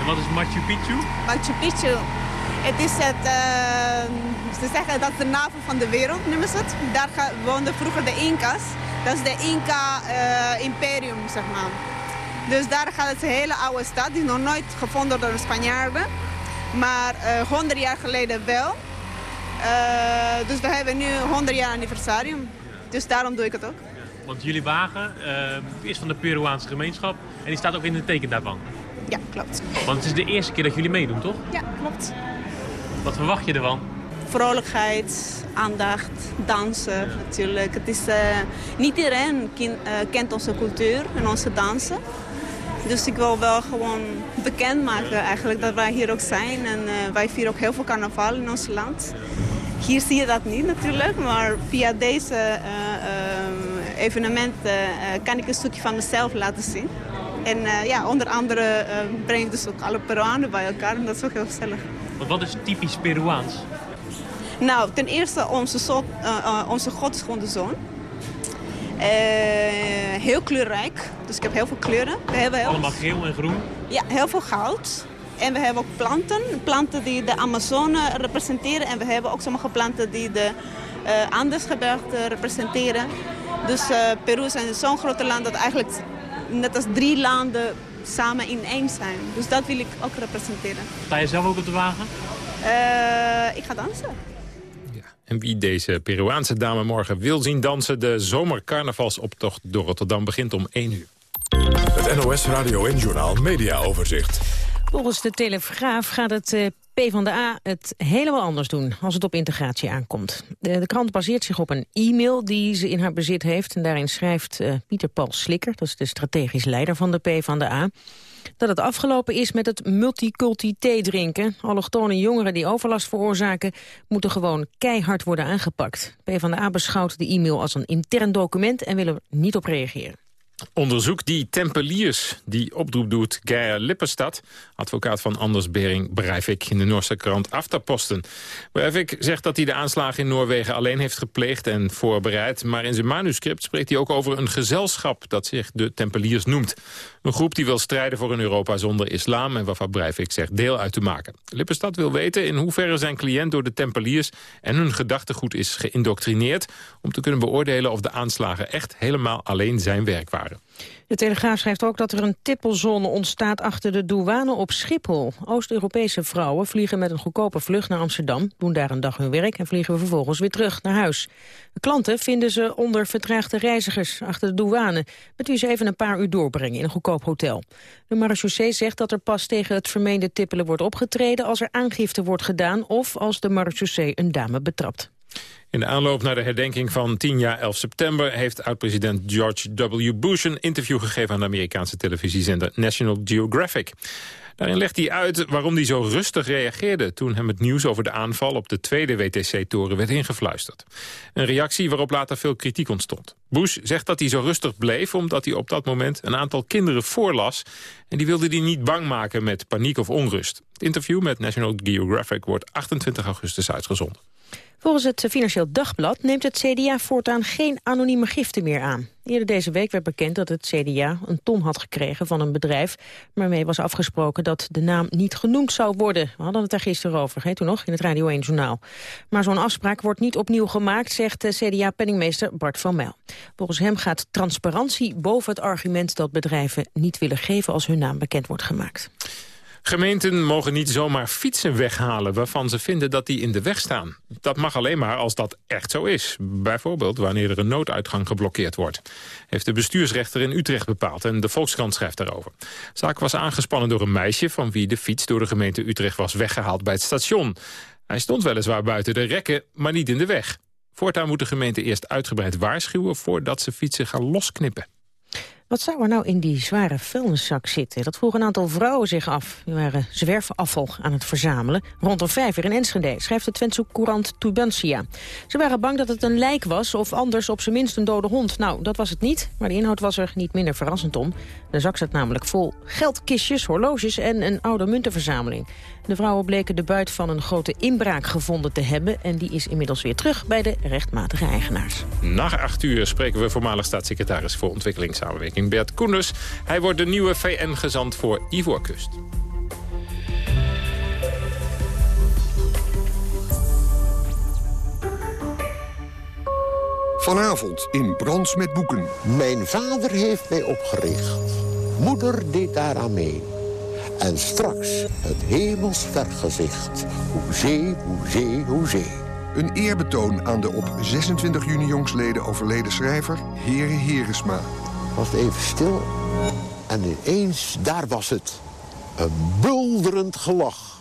En wat is Machu Picchu? Machu Picchu. Het is het, uh, ze zeggen dat de navel van de wereld, noemen ze het. Daar woonden vroeger de Inca's. Dat is de Inca-imperium, uh, zeg maar. Dus daar gaat het een hele oude stad, die is nog nooit gevonden door de Spanjaarden. Maar uh, 100 jaar geleden wel. Dus we hebben nu 100 jaar anniversarium. Dus daarom doe ik het ook. Want jullie wagen uh, is van de Peruaanse gemeenschap en die staat ook in het teken daarvan. Ja, klopt. Want het is de eerste keer dat jullie meedoen, toch? Ja, klopt. Wat verwacht je ervan? Vrolijkheid, aandacht, dansen ja. natuurlijk. Het is, uh, niet iedereen ken, uh, kent onze cultuur en onze dansen. Dus ik wil wel gewoon bekendmaken ja. eigenlijk dat wij hier ook zijn. En uh, wij vieren ook heel veel carnaval in ons land. Hier zie je dat niet natuurlijk, maar via deze evenement kan ik een stukje van mezelf laten zien. En ja, onder andere breng ik dus ook alle Peruanen bij elkaar en dat is ook heel gezellig. Want wat is typisch Peruaans? Nou, ten eerste onze, zo, uh, onze zon. Uh, heel kleurrijk, dus ik heb heel veel kleuren. We hebben heel... Allemaal geel en groen? Ja, heel veel goud. En we hebben ook planten, planten die de Amazone representeren. En we hebben ook sommige planten die de uh, Andesgebergte representeren. Dus Peru is zo'n groot land dat eigenlijk net als drie landen samen in één zijn. Dus dat wil ik ook representeren. Sta je zelf ook op de wagen? Uh, ik ga dansen. En wie deze Peruaanse dame morgen wil zien dansen... de zomercarnavalsoptocht door Rotterdam begint om 1 uur. Het NOS Radio en Journaal Media Overzicht. Volgens de Telegraaf gaat het uh, PvdA het helemaal anders doen als het op integratie aankomt. De, de, krant baseert zich op een e-mail die ze in haar bezit heeft. En daarin schrijft uh, Pieter Paul Slikker, dat is de strategisch leider van de PvdA... dat het afgelopen is met het multiculti thee drinken. Allochtone jongeren die overlast veroorzaken... moeten gewoon keihard worden aangepakt. PvdA beschouwt de e-mail als een intern document... en wil er niet op reageren. Onderzoek die Tempeliers die oproep doet Geir Lippenstad... advocaat van Anders Bering Breivik in de Noorse krant Afterposten. Breivik zegt dat hij de aanslagen in Noorwegen alleen heeft gepleegd en voorbereid... maar in zijn manuscript spreekt hij ook over een gezelschap dat zich de Tempeliers noemt. Een groep die wil strijden voor een Europa zonder islam... en waarvan Breivik zegt deel uit te maken. Lippenstad wil weten in hoeverre zijn cliënt door de Tempeliers... en hun gedachtegoed is geïndoctrineerd... om te kunnen beoordelen of de aanslagen echt helemaal alleen zijn werk waren. De Telegraaf schrijft ook dat er een tippelzone ontstaat achter de douane op Schiphol. Oost-Europese vrouwen vliegen met een goedkope vlucht naar Amsterdam, doen daar een dag hun werk en vliegen vervolgens weer terug naar huis. De klanten vinden ze onder vertraagde reizigers achter de douane, met wie ze even een paar uur doorbrengen in een goedkoop hotel. De marechaussee zegt dat er pas tegen het vermeende tippelen wordt opgetreden als er aangifte wordt gedaan of als de marechaussee een dame betrapt. In de aanloop naar de herdenking van 10 jaar 11 september... heeft oud-president George W. Bush een interview gegeven... aan de Amerikaanse televisiezender National Geographic. Daarin legt hij uit waarom hij zo rustig reageerde... toen hem het nieuws over de aanval op de tweede WTC-toren werd ingefluisterd. Een reactie waarop later veel kritiek ontstond. Bush zegt dat hij zo rustig bleef omdat hij op dat moment een aantal kinderen voorlas... en die wilde hij niet bang maken met paniek of onrust. Het interview met National Geographic wordt 28 augustus uitgezonden. Volgens het Financieel Dagblad neemt het CDA voortaan geen anonieme giften meer aan. Eerder deze week werd bekend dat het CDA een ton had gekregen van een bedrijf... waarmee was afgesproken dat de naam niet genoemd zou worden. We hadden het daar gisteren over, he, toen nog, in het Radio 1-journaal. Maar zo'n afspraak wordt niet opnieuw gemaakt, zegt CDA-penningmeester Bart van Mijl. Volgens hem gaat transparantie boven het argument dat bedrijven niet willen geven... als hun naam bekend wordt gemaakt. Gemeenten mogen niet zomaar fietsen weghalen waarvan ze vinden dat die in de weg staan. Dat mag alleen maar als dat echt zo is. Bijvoorbeeld wanneer er een nooduitgang geblokkeerd wordt. Heeft de bestuursrechter in Utrecht bepaald en de Volkskrant schrijft daarover. De zaak was aangespannen door een meisje van wie de fiets door de gemeente Utrecht was weggehaald bij het station. Hij stond weliswaar buiten de rekken, maar niet in de weg. Voortaan moet de gemeente eerst uitgebreid waarschuwen voordat ze fietsen gaan losknippen. Wat zou er nou in die zware vuilniszak zitten? Dat vroegen een aantal vrouwen zich af. Die waren zwerfafval aan het verzamelen. Rond een vijver in Enschede, schrijft de Twentse courant Tubantia. Ze waren bang dat het een lijk was of anders op zijn minst een dode hond. Nou, dat was het niet, maar de inhoud was er niet minder verrassend om. De zak zat namelijk vol geldkistjes, horloges en een oude muntenverzameling. De vrouwen bleken de buit van een grote inbraak gevonden te hebben... en die is inmiddels weer terug bij de rechtmatige eigenaars. Na acht uur spreken we voormalig staatssecretaris voor ontwikkelingssamenwerking Bert Koenders. Hij wordt de nieuwe VN-gezant voor Ivoorkust. Vanavond in Brands met Boeken. Mijn vader heeft mij opgericht. Moeder deed daaraan mee. En straks het hemels vergezicht. Hoezee, hoezee, hoezee. Een eerbetoon aan de op 26 juni jongsleden overleden schrijver Here Heresma. Was het even stil en ineens, daar was het. Een bulderend gelach.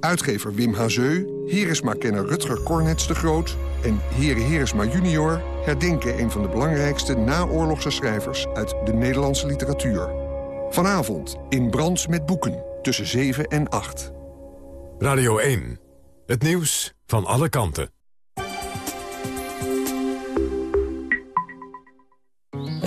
Uitgever Wim Hazeu, Heresma-kenner Rutger Cornets de Groot... en Here Heresma junior herdenken een van de belangrijkste naoorlogse schrijvers... uit de Nederlandse literatuur. Vanavond in Brands met Boeken, tussen 7 en 8. Radio 1, het nieuws van alle kanten.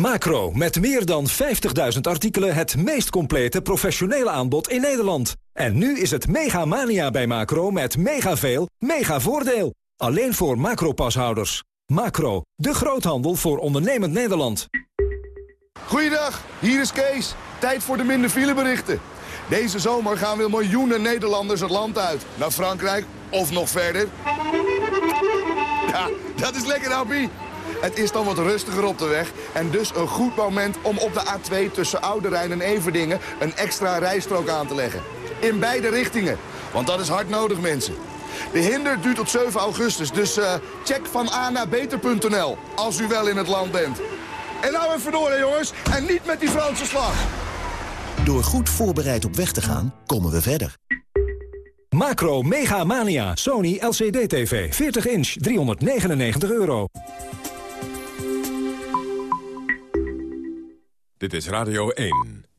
Macro, met meer dan 50.000 artikelen het meest complete professionele aanbod in Nederland. En nu is het mega mania bij Macro met mega veel, mega voordeel. Alleen voor Macro-pashouders. Macro, de groothandel voor ondernemend Nederland. Goeiedag, hier is Kees. Tijd voor de minder fileberichten. Deze zomer gaan weer miljoenen Nederlanders het land uit. Naar Frankrijk of nog verder. Ja, dat is lekker, happy. Het is dan wat rustiger op de weg en dus een goed moment om op de A2 tussen Oude Rijn en Everdingen een extra rijstrook aan te leggen. In beide richtingen, want dat is hard nodig mensen. De hinder duurt tot 7 augustus, dus uh, check van A naar beter.nl als u wel in het land bent. En nou even door hè jongens, en niet met die Franse slag. Door goed voorbereid op weg te gaan, komen we verder. Macro Mega Mania. Sony LCD TV. 40 inch. 399 euro. Dit is Radio 1.